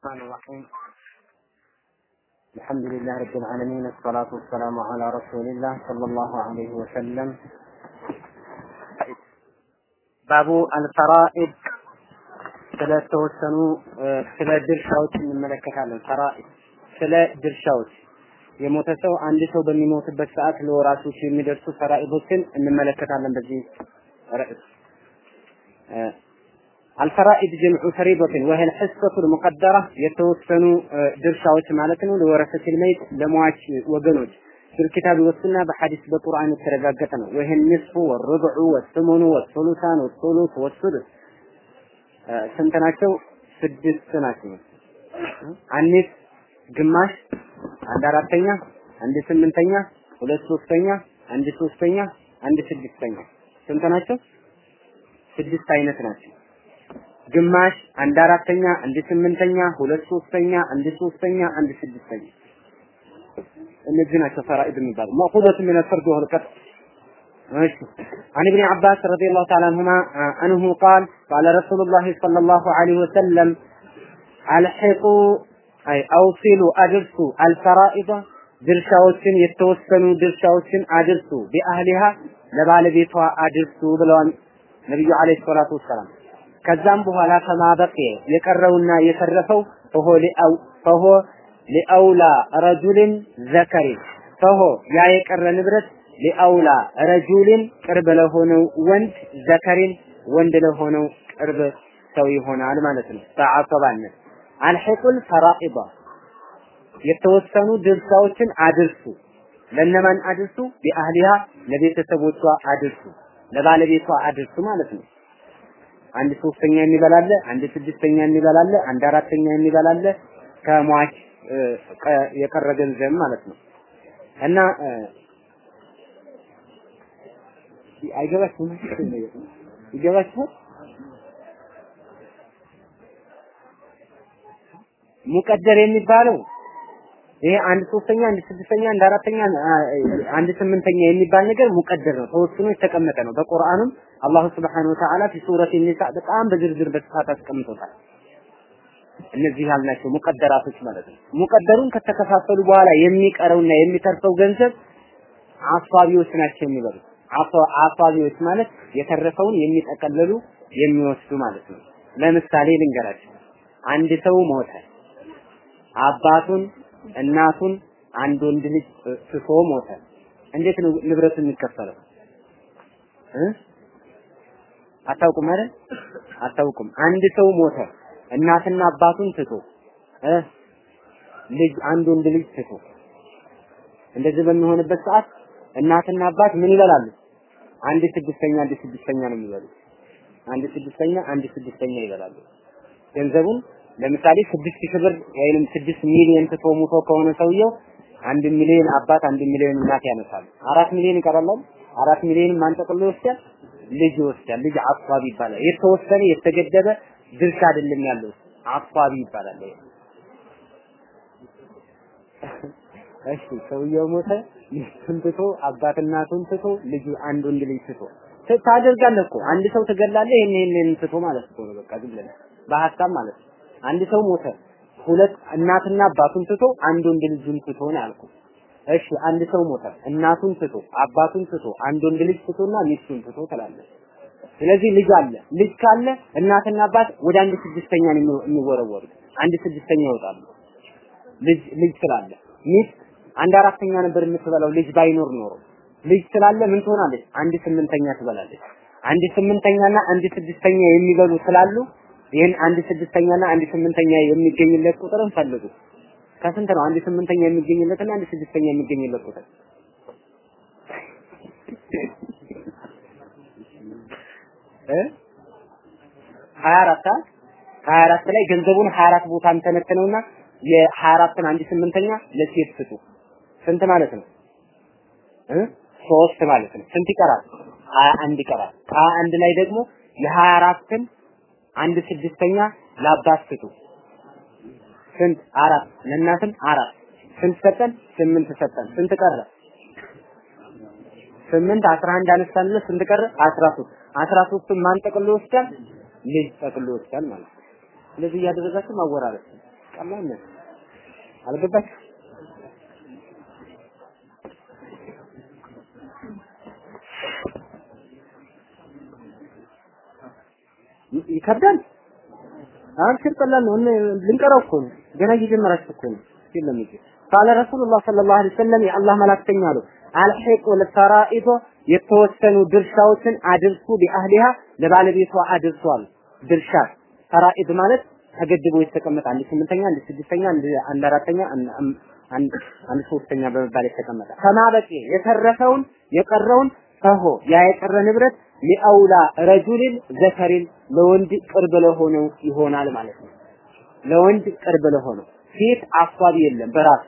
الرحمن الرحيم الحمد لله رب العالمين الصلاة والسلام على رسول الله صلى الله عليه وسلم ባቡ አልፈራኢድ ስለተወሰኑ ስለ ድርሻዎች እንመለከታለን። ፈራኢድ ስለ ድርሻዎች የሞተ ሰው አንድ ሰው በሚሞትበት ሰዓት ለወራሾች የሚደርሱ ፈራኢዶችን እንመለከታለን። በዚህ ርዕስ አልፈራኢድ ጀምዑ ፈሪዶትን ወህል ሕሰቱል ሙቀደራ የተወሰኑ ድርሻዎች ማለት ነው። ለወረሰቲል መይት ለሟች ወገኖች ፊልኪታብ ወሱና በሐዲስ በቁርአን የተረጋገጠ ነው። ወህን ንስፉ ወሩብዑ ወስሙኑ ወሱሉሳን ወሱሉስ ወሱዱስ ስንት ናቸው? ስድስት ናቸው። አኒስ ግማሽ፣ አንድ አራተኛ፣ አንድ ስምንተኛ፣ ሁለት ሶስተኛ፣ አንድ ሶስተኛ፣ አንድ ስድስተኛ ስንት ናቸው? ስድስት አይነት ናቸው። ግማሽ፣ አንድ አራተኛ፣ አንድ ስምንተኛ፣ ሁለት ሶስተኛ፣ አንድ ሶስተኛ፣ አንድ ስድስተኛ እነዚህ ናቸው ፈራኢድ የሚባሉ መእኹዘቱ ሚነ ፈርድ ወልቀጥ እሺ عن ابن عباس رضي الله تعالى عنهما أنه قال قال رسول الله صلى الله عليه وسلم ألحقوا أي أوصلوا أدرسوا الفرائض ድርሻዎችን የተወሰኑ ድርሻዎችን አድርሱ ቢአህሊሃ ለባለቤቷ አድርሱ ብለዋል ነብዩ አለይሂ ሰላቱ ወሰላም። ከዛም በኋላ ከማበቅ የቀረውና የተረፈው ፈሆ ሊአው ፈሆ ሊአውላ ረጁልን ዘከሪን ፈሆ ያ የቀረ ንብረት ሊአውላ ረጁልን ቅርብ ለሆነው ወንድ ዘከሪን ወንድ ለሆነው ቅርብ ሰው ይሆናል ማለት ነው። በአሰባነት አልሒቁል ፈራኢዳ የተወሰኑ ድርሻዎችን አድርሱ። ለነማን አድርሱ? ቢአህሊሃ ለቤተሰቦቿ አድርሱ፣ ለባለቤቷ አድርሱ ማለት ነው። አንድ ሶስተኛ የሚበላለ፣ አንድ ስድስተኛ የሚበላለ፣ አንድ አራተኛ የሚበላለ ከሟች የቀረ ገንዘብ ማለት ነው እና አይገባችሁም? ይገባችኋል? ሙቀደር የሚባለው ይሄ አንድ ሶስተኛ፣ አንድ ስድስተኛ፣ አንድ አራተኛ፣ አንድ ስምንተኛ የሚባል ነገር ሙቀደር ነው፣ ተወስኖ የተቀመጠ ነው። በቁርአንም አላሁ ስብሐነሁ ወተዓላ ፊ ሱረት ኒሳ በጣም በዝርዝር በስፋት አስቀምጦታል። እነዚህ ያልናቸው ሙቀደራቶች ማለት ነው። ሙቀደሩን ከተከፋፈሉ በኋላ የሚቀረውና የሚተርፈው ገንዘብ አሷቢዎች ናቸው የሚበሉት። አሷቢዎች ማለት የተረፈውን የሚጠቀልሉ የሚወስዱ ማለት ነው። ለምሳሌ ልንገራቸው። አንድ ሰው ሞተ። አባቱን፣ እናቱን፣ አንድ ወንድ ልጅ ትቶ ሞተ። እንዴት ነው ንብረቱ የሚከፈለው? አታውቁም አይደል? አታውቁም። አንድ ሰው ሞተ። እናትና አባቱን ትቶ ልጅ አንድ ወንድ ልጅ ትቶ እንደዚህ በሚሆንበት ሰዓት እናትና አባት ምን ይበላሉ? አንድ ስድስተኛ አንድ ስድስተኛ ነው የሚበሉት። አንድ ስድስተኛ አንድ ስድስተኛ ይበላሉ። ገንዘቡን ለምሳሌ ስድስት ሺህ ብር ወይንም ስድስት ሚሊዮን ትቶ ሙቶ ከሆነ ሰውየው አንድ ሚሊዮን አባት አንድ ሚሊዮን እናት ያነሳሉ። አራት ሚሊዮን ይቀራል። አራት ሚሊዮን ማን ጠቅልሎ ይወስዳል? ልጅ ይወስዳል። ልጅ አቋቢ ይባላል። የተወሰነ የተገደበ ድርሻ አይደለም ያለው አቋቢ ይባላል። እሺ ሰውየው ሞተ፣ ሚስቱን ትቶ አባት እናቱን ትቶ ልጁ አንድ ወንድ ልጅ ትቶ ታደርጋለህ እኮ አንድ ሰው ትገላለህ። ይሄን ይሄን ትቶ ማለት እኮ ነው። በቃ ዝም ብለህ በሀሳብ ማለት ነው። አንድ ሰው ሞተ፣ ሁለት እናትና አባቱን ትቶ አንድ ወንድ ልጁን ትቶ ነው ያልኩት። እሺ አንድ ሰው ሞተ፣ እናቱን ትቶ አባቱን ትቶ አንድ ወንድ ልጅ ትቶና ሚስቱን ትቶ ትላለህ። ስለዚህ ልጅ አለ። ልጅ ካለ እናትና አባት ወደ አንድ ስድስተኛ ነው የሚወረወሩት። አንድ ስድስተኛ ይወጣሉ። ልጅ ልጅ ስላለ ሚስት አንድ አራተኛ ነበር የምትበላው ልጅ ባይኖር ኖሮ። ልጅ ስላለ ምን ትሆናለች? አንድ ስምንተኛ ትበላለች። አንድ ስምንተኛና አንድ ስድስተኛ የሚበሉ ስላሉ ይህን አንድ ስድስተኛና አንድ ስምንተኛ የሚገኝለት ቁጥርን ፈልጉ። ከስንት ነው አንድ ስምንተኛ የሚገኝለትና አንድ ስድስተኛ የሚገኝለት ቁጥር? ሀያ አራት ሀያ አራት ላይ ገንዘቡን ሀያ አራት ቦታ እንተነትነውና የሀያ አራትን አንድ ስምንተኛ ለሴት ስጡ። ስንት ማለት ነው እ ሶስት ማለት ነው። ስንት ይቀራል? ሀያ አንድ ይቀራል። ሀያ አንድ ላይ ደግሞ የሀያ አራትን አንድ ስድስተኛ ለአባት ስጡ። ስንት? አራት። ለእናትም አራት። ስንት ሰጠን? ስምንት ሰጠን። ስንት ቀረ? ስምንት አስራ አንድ አነሳንለት ስንት ቀረ? አስራ ሶስት አስራ ሶስቱን ማን ጠቅሎ ይወስዳል? ልጅ ጠቅሎ ይወስዳል ማለት ነው። ስለዚህ እያደረጋችሁ ማወራረድ ቀላል ነው። አልገባችሁ? ይከብዳል። አብሽር ቀላል ነው። ልንቀረው እኮ ነው። ገና እየጀመራችሁ እኮ ነው። የለም እንጂ ቃለ ረሱሉላህ ሰለላሁ ዐለይሂ ወሰለም የአላህ መላክተኛ አሉ አልሒቁ ለፈራኢዶ የተወሰኑ ድርሻዎችን አድርሱ ቢአህሊሃ ለባለቤቷ አድርሱ አሉ። ድርሻ ፈራኢድ ማለት ተገድቦ የተቀመጠ አንድ ስምንተኛ፣ አንድ ስድስተኛ፣ አንድ አራተኛ፣ አንድ ሶስተኛ በመባል የተቀመጠ ከማበቂ የተረፈውን የቀረውን ፈሆ ያ የቀረ ንብረት ሊአውላ ረጁልን ዘከሪን ለወንድ ቅርብ ለሆነው ይሆናል ማለት ነው። ለወንድ ቅርብ ለሆነው ሴት አሷቢ የለም በራሱ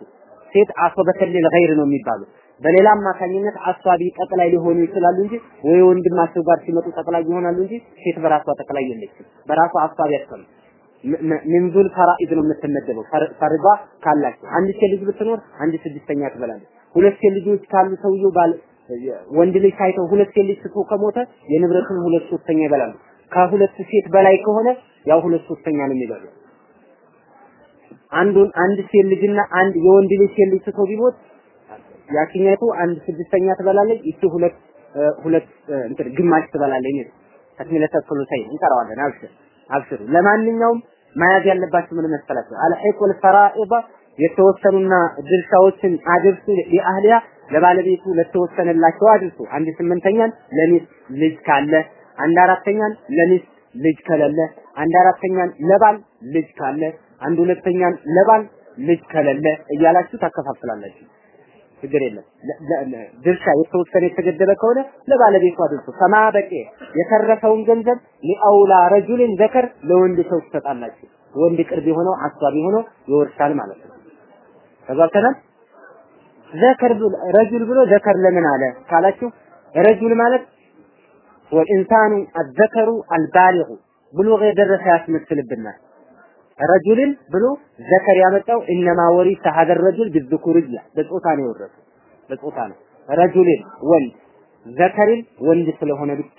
ሴት አሶበተል ለገይር ነው የሚባሉ በሌላ አማካኝነት አሷቢ ጠቅላይ ሊሆኑ ይችላሉ እንጂ ወይ ወንድማቸው ጋር ሲመጡ ጠቅላይ ይሆናሉ እንጂ ሴት በራሷ ጠቅላይ የለችም። በራሷ አሷቢ አትሆንም። ምንዙል ፈራኢድ ነው የምትመደበው። ፈርዷ ካላቸው አንድ ሴት ልጅ ብትኖር አንድ ስድስተኛ ትበላለች። ሁለት ሴት ልጆች ካሉ ሰውየው ባል ወንድ ልጅ ሳይተው ሁለት ሴት ልጅ ስቶ ከሞተ የንብረቱን ሁለት ሶስተኛ ይበላሉ። ከሁለት ሴት በላይ ከሆነ ያው ሁለት ሶስተኛ ነው የሚበሉ። አንዱን አንድ ሴት ልጅና አንድ የወንድ ልጅ ሴት ልጅ ስቶ ቢሞት ያቺኛቱ አንድ ስድስተኛ ትበላለች። ይቺ ሁለት ሁለት እንትን ግማሽ ትበላለች። ነው ተክሚለተ ሱሉሰይን እንቀራዋለን። አብሽር አብሽሩ። ለማንኛውም መያዝ ያለባችሁ ምን መሰላችሁ? አልሒቁል ፈራኢድ የተወሰኑና ድርሻዎችን አድርሱ ሊአህሊያ ለባለቤቱ ለተወሰነላቸው አድርሱ። አንድ ስምንተኛን ለሚስት ልጅ ካለ፣ አንድ አራተኛን ለሚስት ልጅ ከሌለ፣ አንድ አራተኛን ለባል ልጅ ካለ፣ አንድ ሁለተኛን ለባል ልጅ ከሌለ እያላችሁ ታከፋፍላላችሁ። ችግር የለም። ድርሻ የተወሰነ የተገደበ ከሆነ ለባለቤቱ አድርሱ። ከማ በቄ የተረፈውን ገንዘብ ሊአውላ ረጁልን ዘከር ለወንድ ሰው ትሰጣላችሁ። ወንድ ቅርብ የሆነው አሷቢ ሆኖ ይወርሳል ማለት ነው። ተግባብተናል። ذكر رجل ብሎ ذكر ለምን አለ ካላችሁ رجل ማለት والإنسان الذكر البالغ بلوغ የደረሰ ያስመስልብናል። رجل ን ብሎ ذكر ያመጣው እነማ ورث هذا الرجل بالذكورية በጾታ ነው የወረሰው በጾታ ነው። رجل ን ወንድ ذكر ን ወንድ ስለሆነ ብቻ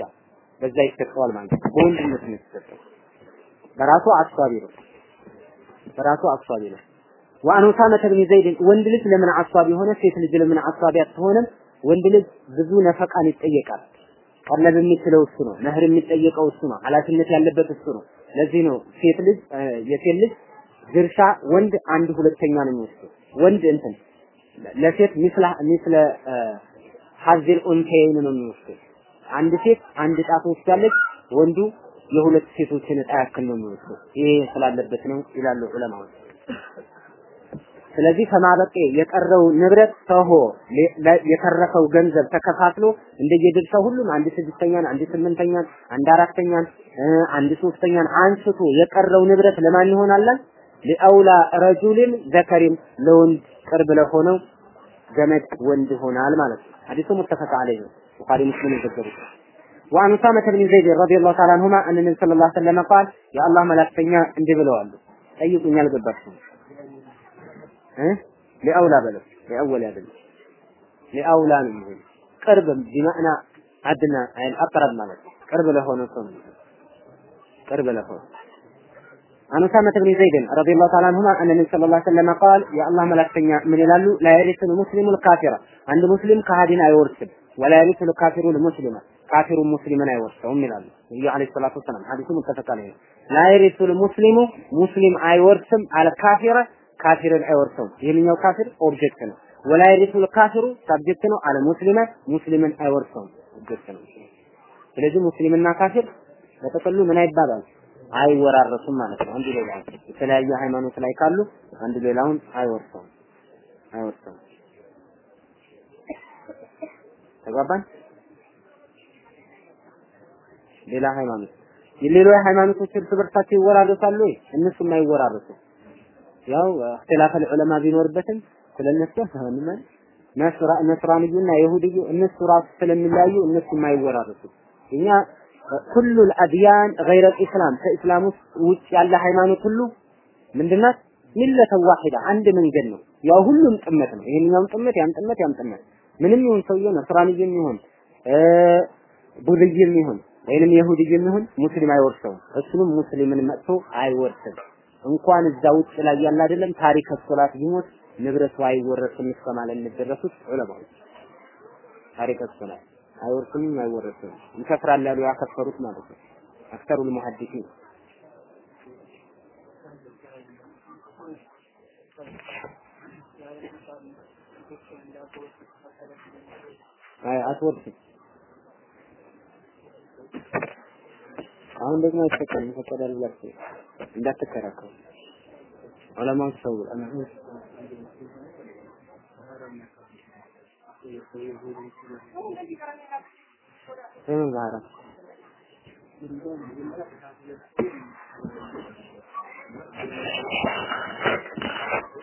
በዛ ይሰጠዋል ማለት ነው። በወንድነት ነው የተሰጠው። በራሱ አሳቢ ነው። በራሱ አሷቢ ነው። ወአን ኡሳመተ ብን ዘይድ ወንድ ልጅ ለምን አሷቢ ሆነ? ሴት ልጅ ለምን አሷቢ አትሆንም? ወንድ ልጅ ብዙ ነፈቃን ይጠየቃል። ቀለብ የሚችለው እሱ ነው። መህር የሚጠየቀው እሱ ነው። ኃላፊነት ያለበት እሱ ነው። ለዚህ ነው ሴት ልጅ የሴት ልጅ ድርሻ ወንድ አንድ ሁለተኛ ነው የሚወስደው። ወንድ እንትን ለሴት ሚስለ ሚስለ ሀዚል ኡንተይን ነው የሚወስደው። አንድ ሴት አንድ ዕጣ ትወስዳለች፣ ወንዱ የሁለት ሴቶችን ዕጣ ያክል ነው የሚወስደው። ይሄ ስላለበት ነው ይላሉ ዑለማዎች። ስለዚህ ከማበቄ የቀረው ንብረት ሰሆ የተረፈው ገንዘብ ተከፋፍሎ እንደየድርሻው ሁሉም አንድ ስድስተኛን፣ አንድ ስምንተኛን፣ አንድ አራተኛን፣ አንድ ሶስተኛን አንስቶ የቀረው ንብረት ለማን ይሆናላል? ለአውላ ረጁልን ዘከሪም ለወንድ ቅርብ ለሆነው ዘመድ ወንድ ይሆናል ማለት ነው። ሐዲሱ ሙተፈቅ አለይ ነው። ቡኻሪ ሙስሊም የዘገቡት وعن أسامة بن زيد رضي الله تعالى عنهما أن النبي صلى الله عليه وسلم قال يا الله ملاك فينا عندي بلوال أيكم يلقى ሊአውላ በለው ሊአወል አይደለም ሊአውላ ነው የሚሆን ቅርብ ቢማዕና አድና አይል አቅረብ ማለት ቅርብ ለሆነ ሰው ነው ቅርብ ለሆነ عن أسامة بن زيد رضي الله تعالى عنهما أن النبي صلى الله عليه وسلم قال يا الله ملكتنيا من يلالو لا يرث المسلم الكافر عند مسلم كهادين አይወርስም ولا يرث الكافر المسلم كافر مسلما አይወርሰውም ይላሉ ነብዩ አለይሂ ሰላቱ ወሰላም ሐዲሱ ሙተፈቅ ዐለይሂ لا يرث المسلم مسلم አይወርስም አለ ካፊረ ካፊርን አይወርሰውም። ይህንኛው ካፊር ኦብጀክት ነው። ወላ የሪሱል ካፊሩ ሳብጀክት ነው። አለ ሙስሊመ ሙስሊምን አይወርሰውም ኦብጀክት ነው። ስለዚህ ሙስሊምና ካፊር በጥቅሉ ምን አይባባል አይወራረሱም ማለት ነው። አንዱ ሌላው የተለያየ ሃይማኖት ላይ ካሉ አንዱ ሌላውን አይወርሰውም አይወርሰውም። ተግባባን? ሌላ ሃይማኖት የሌሎች ሃይማኖቶች እርስ በርሳቸው ይወራረሳሉ ወይ? እነሱም አይወራረሱም። ያው እክትላፈል ዑለማ ቢኖርበትም ስለነሱ ምን ነስራ ነስራንዩና ይሁድዩ እነሱ ራሱ ስለሚለያዩ እነሱ የማይወራረሱ እኛ ኩሉ አድያን ገይረ ኢስላም ከኢስላም ውስጥ ውጭ ያለ ሃይማኖት ሁሉ ምንድናት? ሚለተ ዋሂዳ አንድ መንገድ ነው። ያው ሁሉም ጥመት ነው። ይሄኛውም ጥመት፣ ያም ጥመት፣ ያም ጥመት ምንም ይሁን ሰውየው ነስራንይም ይሁን ቡድይም ይሁን ወይንም የሁድይም ይሁን ሙስሊም አይወርሰውም። እሱንም ሙስሊምን መጥቶ አይወርስም እንኳን እዛ ውጭ ላይ ያለ አይደለም ታሪክ ሶላት ቢሞት ንብረቱ አይወረስም እስከ ማለት እንደደረሱት ዑለማዎች። ታሪክ ሶላት አይወርስም አይወረስም ይከፍራል ያሉ ያከፈሩት ማለት ነው። ሙሐዲሲን። አይ አትወርስም አሁን ደግሞ አይፈቀድም ይፈቀዳል ብላችሁ እንዳትከራከሩ። ዑለማዎች ሰው ምን ባህራ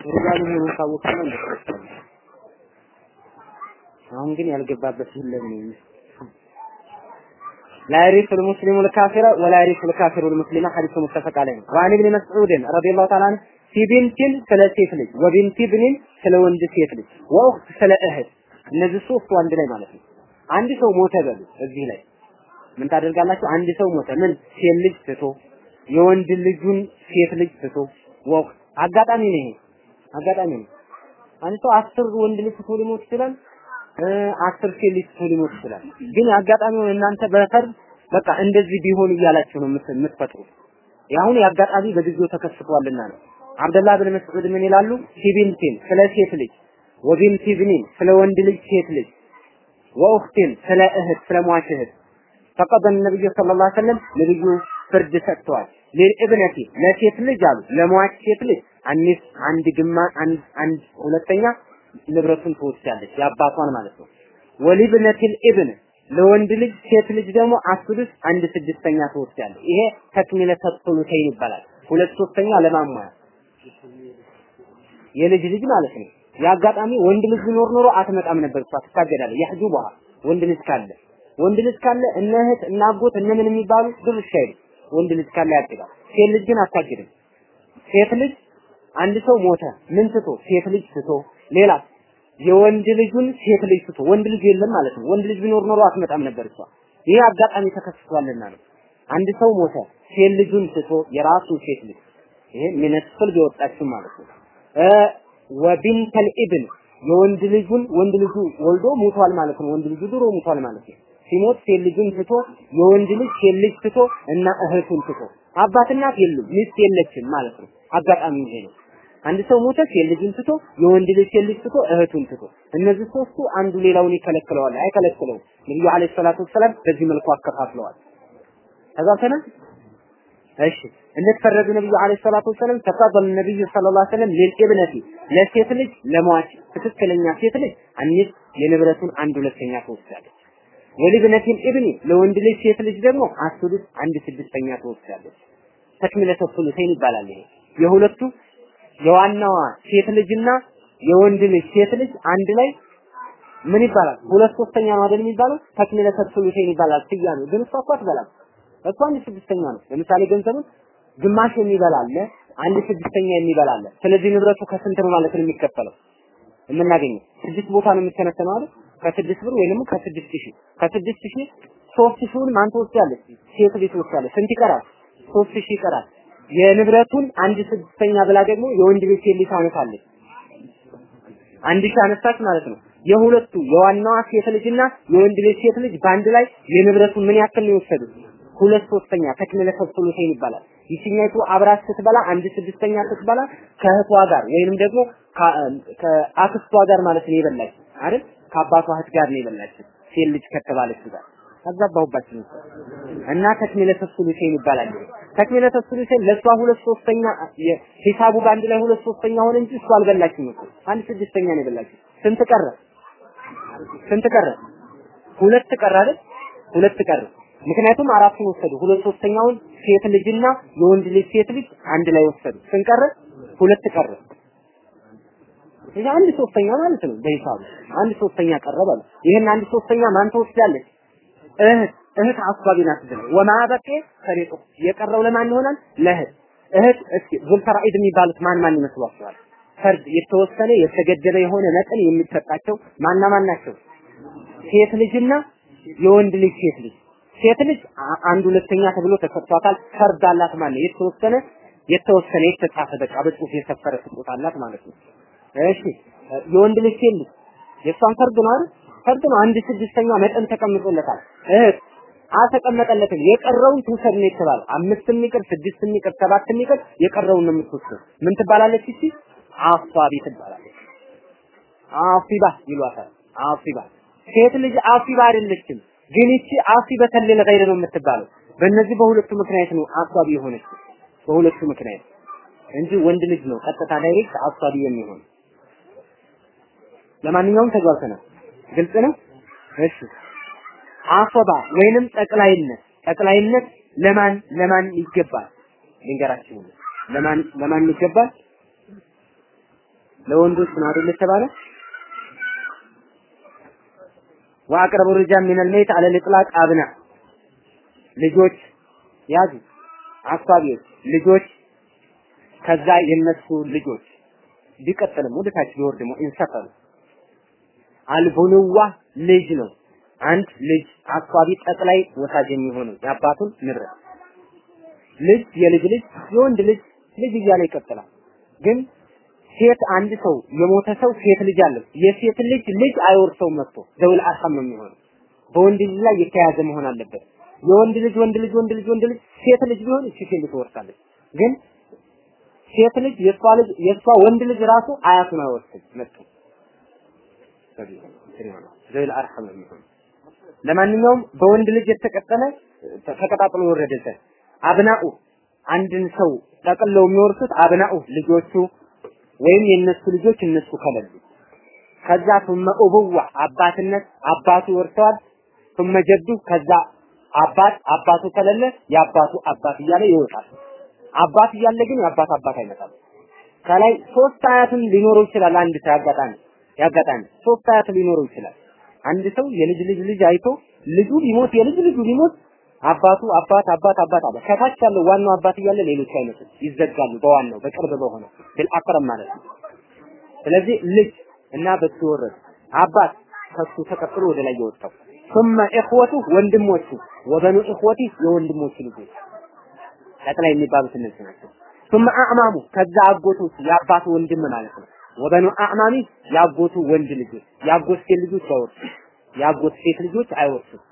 ሪዛሉ ሆኖ ካወቅ ነው። አሁን ግን ያልገባበት የለም ነው لا يرث المسلم الكافر ولا يرث الكافر المسلم حديث متفق عليه وعن ابن مسعود رضي الله تعالى عنه في بنت ስለ ሴት ልጅ وبنت ابن ስለ ወንድ ሴት ልጅ وأخت ስለ እህት እነዚህ ሶስቱ አንድ ላይ ማለት ነው አንድ ሰው ሞተ በሉ እዚህ ላይ ምን ታደርጋላችሁ አንድ ሰው ሞተ ምን ሴት ልጅ ትቶ የወንድ ልጁን ሴት ልጅ ትቶ ወቅት አጋጣሚ ነው ይሄ አጋጣሚ ነው አንድ ሰው አስር ወንድ ልጅ ትቶ ሊሞት ይችላል አስር ሴት ሊሞት ይችላል። ግን አጋጣሚውን እናንተ በፈርድ በቃ እንደዚህ ቢሆን እያላችሁ ነው የምትፈጥሩት። ያሁን የአጋጣሚ በጊዜው ተከስቷልና ነው። አብደላህ ብን መስዑድ ምን ይላሉ? في بنت ስለ ሴት ልጅ። وبنت ابن ስለ ወንድ ልጅ ሴት ልጅ። وأخت ስለ እህት ስለ ሟች እህት። ፈቀደ ነብዩ صلى الله عليه وسلم ነብዩ ፍርድ ሰጥተዋል። للابنة ለሴት ልጅ አሉ ለሟች ሴት ልጅ። النصف አንድ ግማ አንድ ሁለተኛ ንብረቱን ትወስዳለች የአባቷን ማለት ነው። ولابنة الابن ለወንድ ልጅ ሴት ልጅ ደግሞ السدس አንድ ስድስተኛ ትወስዳለች። ይሄ تكملة الثلثين ይባላል። ሁለት ሶስተኛ ለማሟያ። የልጅ ልጅ ማለት ነው። የአጋጣሚ ወንድ ልጅ ቢኖር ኖሮ አትመጣም ነበር እሷ ትታገዳለች። ያህጁባ ወንድ ልጅ ካለ። ወንድ ልጅ ካለ እነ እህት እና አጎት እነ ምን የሚባሉ ድርሻ አይደል ወንድ ልጅ ካለ ያግዳል ሴት ልጅ ግን አታግድም። ሴት ልጅ አንድ ሰው ሞተ ምን ትቶ? ሴት ልጅ ትቶ ሌላ የወንድ ልጁን ሴት ልጅ ትቶ ወንድ ልጅ የለም ማለት ነው። ወንድ ልጅ ቢኖር ኖሮ አትመጣም ነበር እሷ። ይሄ አጋጣሚ ተከስቷልና ነው። አንድ ሰው ሞተ ሴት ልጁን ትቶ የራሱ ሴት ልጅ ይሄ ሚነስል ቢወጣችሁ ማለት ነው። ወቢንተል ኢብን የወንድ ልጁን ወንድ ልጁ ወልዶ ሞቷል ማለት ነው። ወንድ ልጁ ድሮ ሞቷል ማለት ነው። ሲሞት ሴት ልጁን ትቶ የወንድ ልጅ ሴት ልጅ ትቶ እና እህቱን ትቶ አባት እናት የሉም ሚስት የለችም ማለት ነው። አጋጣሚ ይሄ ነው አንድ ሰው ሞተ ሴት ትቶ የወንድ ልጅ ሴት ትቶ እህቱን ትቶ። እነዚህ ሶስቱ አንዱ ሌላውን ይከለክለዋል አይከለክለውም። ነብዩ አለይሂ ሰላቱ ወሰላም በዚህ መልኩ አከፋፍለዋል። ተዛተና እሺ። እንደተፈረዱ ነብዩ አለይሂ ሰላቱ ወሰላም ተፈضل ነብዩ ሰለላሁ ዐለይሂ ወሰለም ለልኢብነቲ ለሴት ልጅ ለሟች ትክክለኛ ሴት ልጅ አንስ የንብረቱን አንድ ሁለተኛ ትወስዳለች። ወሊብነቲል ኢብኒ ለወንድ ልጅ ሴት ልጅ ደግሞ አስዱስ አንድ ስድስተኛ ትወስዳለች። ተክሚለተ ሱሉሰይን ይባላል ይሄ። የሁለቱ የዋናዋ ሴት ልጅና የወንድ ልጅ ሴት ልጅ አንድ ላይ ምን ይባላል? ሁለት ሶስተኛ ነው አይደል የሚባለው? ተክሚለተ ሱሉሰይን ይባላል። ስያሜው ግን እሷ እኮ አትበላም። እሷ አንድ ስድስተኛ ነው። ለምሳሌ ገንዘቡን ግማሽ የሚበላ አለ፣ አንድ ስድስተኛ የሚበላ አለ። ስለዚህ ንብረቱ ከስንት ነው ማለት ነው የሚከፈለው? የምናገኘው ስድስት ቦታ ነው የሚተነተነው አይደል? ከስድስት ብር ወይንም ከስድስት ሺህ ከስድስት ሺህ ሶስት ሺውን ማን ትወስዳለች? ሴት ልጅ ትወስዳለች። ስንት ይቀራል? ሶስት ሺህ ይቀራል። የንብረቱን አንድ ስድስተኛ ብላ ደግሞ የወንድ ቤት ሴት ታነሳለች። አንድ ሺህ ማለት ነው። የሁለቱ የዋናዋ ሴት ልጅና የወንድ ልጅ ሴት ልጅ በአንድ ላይ የንብረቱን ምን ያክል ነው የወሰዱት? ሁለት ሶስተኛ ተክሚለ ተፍሉሰይን ይባላል። ይችኛይቱ አብራት ስትበላ አንድ ስድስተኛ ስትበላ ከእህቷ ጋር ወይንም ደግሞ ከአክስቷ ጋር ማለት ነው የበላች አይደል? ከአባቷ እህት ጋር ነው የበላች ሴት ልጅ ከተባለች ጋር አዛባሁባችሁ እና ተክሚለ ተፍሉሰይን ይባላል። ተክሚለ ተፍሉሰይን ለሷ ሁለት ሶስተኛ ሂሳቡ በአንድ ላይ ሁለት ሶስተኛ ሆነ እንጂ እሷ አልበላችም እኮ አንድ ስድስተኛ ነው የበላችው። ስንት ቀረ? ስንት ቀረ? ሁለት ቀረ አይደል? ሁለት ቀረ። ምክንያቱም አራቱን ወሰዱ። ሁለት ሶስተኛውን ሴት ልጅና የወንድ ልጅ ሴት ልጅ አንድ ላይ ወሰዱ። ስንት ቀረ? ሁለት ቀረ። ይሄ አንድ ሶስተኛ ማለት ነው በሂሳቡ አንድ ሶስተኛ ቀረ ባለ ይሄን አንድ ሶስተኛ ማን ትወስዳለች? እህት እህት አስባቢ ናት ብለው ወማ ፈሪጡ የቀረው ለማን ይሆናል? ለእህት እህት እስኪ ዙልፈራኢድ የሚባሉት ማን ማን ይመስሏቸዋል? ፈርድ የተወሰነ የተገደበ የሆነ መጠን የሚሰጣቸው ማና ማን ናቸው? ሴት ልጅና የወንድ ልጅ ሴት ልጅ ሴት ልጅ አንድ ሁለተኛ ተብሎ ተሰጥቷታል። ፈርድ አላት ማለት የተወሰነ የተወሰነ የተጻፈ በቃ በጽሁፍ የሰፈረ ስጦታ አላት ማለት ነው። እሺ የወንድ ልጅ ሴት ልጅ የእሷን ፈርድ ነው አይደል? ፈርድ ነው። አንድ ስድስተኛ መጠን ተቀምጦለታል። እህት አልተቀመጠለትም። የቀረውን ትውሰድ ነው የተባለው። አምስትም ይቅር፣ ስድስትም ይቅር፣ ሰባትም ይቅር፣ የቀረውን ነው የምትወስደው። ምን ትባላለች? እቺ አፋቢ ትባላለች። አፊባ ይሏታል። አፊባ ሴት ልጅ አፊባ አይደለችም፣ ግን እቺ አፊበተል ለገይር ነው የምትባለው። በእነዚህ በሁለቱ ምክንያት ነው አፋቢ የሆነችው። በሁለቱ ምክንያት እንጂ ወንድ ልጅ ነው ቀጥታ ዳይሬክት አፋቢ የሚሆን። ለማንኛውም ተግባብተናል። ግልጽ ነው። እሺ አሶባ ወይንም ጠቅላይነት ጠቅላይነት ለማን ለማን ይገባል? ልንገራችሁ። ለማን ለማን ይገባል? ለወንዶች ነው አይደል የተባለ? وأقرب الرجال من الميت አለ الإطلاق الأبناء ልጆች ያዙ አሳቢዎች ልጆች ከዛ የነሱ ልጆች ቢቀጥልም ወደ ታች ቢወርድ إن سفلوا البنوة ልጅ ነው። አንድ ልጅ አሳቢ ጠቅላይ ወሳጅ የሚሆነው የአባቱን ንብረት ልጅ የልጅ ልጅ የወንድ ልጅ ልጅ እያለ ይቀጥላል። ግን ሴት አንድ ሰው የሞተ ሰው ሴት ልጅ አለው። የሴት ልጅ ልጅ አይወርሰውም መጥቶ ዘውል አርሐም ነው የሚሆነው። በወንድ ልጅ ላይ የተያዘ መሆን አለበት። የወንድ ልጅ ወንድ ልጅ ወንድ ልጅ ወንድ ልጅ ሴት ልጅ ቢሆን እቺ ሴት ትወርሳለች። ግን ሴት ልጅ የሷ ልጅ የሷ ወንድ ልጅ ራሱ አያቱን አይወርስም መጥቶ ዘውል አርሐም ነው የሚሆነው። ለማንኛውም በወንድ ልጅ የተቀጠለ ተቀጣጥሎ ወረደተ አብናኡ አንድን ሰው ጠቅለው የሚወርሱት አብናኡ ልጆቹ ወይም የነሱ ልጆች እነሱ ከለሉ ከዛ ثم ኡቡዋ አባትነት አባቱ ይወርሰዋል ثم ጀዱ ከዛ አባት አባቱ ከሌለ የአባቱ አባት እያለ ይወጣል አባት እያለ ግን የአባት አባት አይመጣም ከላይ ሶስት አያትም ሊኖረው ይችላል አንድ ሰው ያጋጣሚ ያጋጣሚ ሶስት አያት ሊኖረው ይችላል አንድ ሰው የልጅ ልጅ ልጅ አይቶ ልጁ ቢሞት የልጅ ልጁ ቢሞት አባቱ አባት አባት አባት አለ። ከታች ያለው ዋናው አባት እያለ ሌሎች አይመጡም፣ ይዘጋሉ። በዋናው በቅርብ በሆነ ቢልአቅረብ ማለት ነው። ስለዚህ ልጅ እና በሱ ወረድ አባት ከሱ ተቀጥሎ ወደ ላይ የወጣው ثم اخوته ወንድሞቹ ወበኑ اخوتي የወንድሞቹ ልጆች ጠቅላይ የሚባሉት እነዚህ ናቸው። ثم اعمامه ከዛ አጎቶቹ የአባቱ ወንድም ማለት ነው። ወበኑ አዕማሚ ያጎቱ ወንድ ልጆች ያጎት ሴት ልጆች አይወርሱም ያጎት ሴት ልጆች አይወርሱም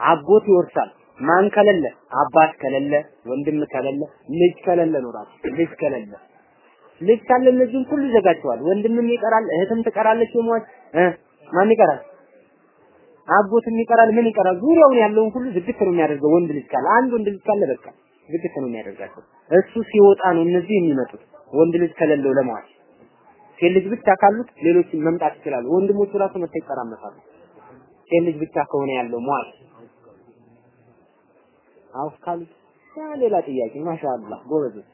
አጎት ይወርሳል። ማን ከሌለ? አባት ከሌለ ወንድም ከሌለ ልጅ ከሌለ ነው ልጅ ከሌለ ልጅ ካለ እነዚህን ሁሉ ይዘጋቸዋል ወንድምም ይቀራል እህትም ትቀራለች የሟች። ማን ይቀራል? አጎትም ይቀራል። ምን ይቀራል? ዙሪያውን ያለውን ሁሉ ዝግት ነው የሚያደርገው። ወንድ ልጅ ካለ አንድ ወንድ ልጅ ካለ በቃ ዝግት ነው የሚያደርጋቸው። እሱ ሲወጣ ነው እነዚህ የሚመጡት። ወንድ ልጅ ከሌለው ለሟች ሴት ልጅ ብቻ ካሉት ሌሎች መምጣት ይችላሉ። ወንድሞቹ ራሱ መጥተው ይቀራመታሉ ሴት ብቻ ከሆነ ያለው ሟች አውፍ ካሉት ሌላ ጥያቄ። ማሻአላህ ጎበዞች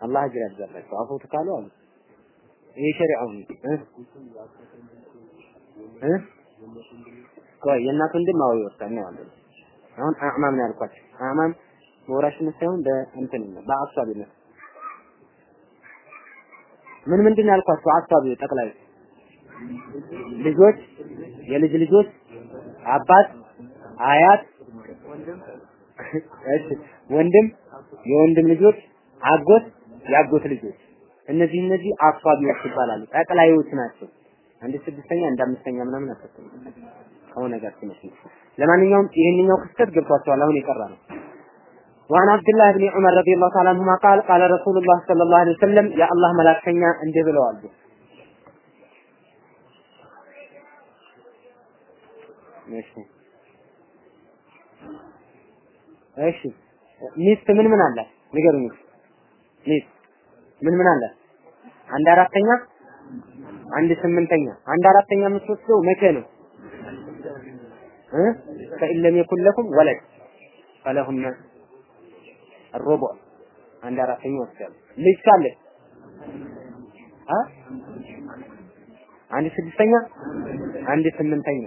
አላህ አጅር ያብዛላቸው። አፉት ካሉ አሉ። ይሄ ሸሪዓው እ? ቆይ የእናት ወንድም አዎ ይወርሳል ነው ያለው። አሁን አዕማም ነው ያልኳቸው። አዕማም በወራሽነት ሳይሆን በእንትን በአሳቢነት ምን ምንድን ያልኳቸው አሳቢ ጠቅላይ ልጆች የልጅ ልጆች አባት አያት ወንድም የወንድም ልጆች አጎት የአጎት ልጆች። እነዚህ እነዚህ አፋቢዎች ይባላሉ ጠቅላዮች ናቸው። አንድ ስድስተኛ አንድ አምስተኛ ምናምን አፈተኝ ከሆነ ጋር ለማንኛውም ይሄንኛው ክስተት ገብቷቸዋል አሁን የቀራ ነው وعن عبد الله بن عمر رضي الله تعالى عنهما قال قال رسول الله صلى الله عليه وسلم يا الله ملاكنيا عندي بالوالد ماشي. ماشي. ميت من من الله نقول ميت ميت من من الله عند راتنيا عند سمنتنيا عند راتنيا من سوسو مكانه فإن لم يكن لكم ولد فلهن ሩቡዕ አንድ አራተኛ ወስዳሉ። ልጅ ካለ አ አንድ ስድስተኛ አንድ ስምንተኛ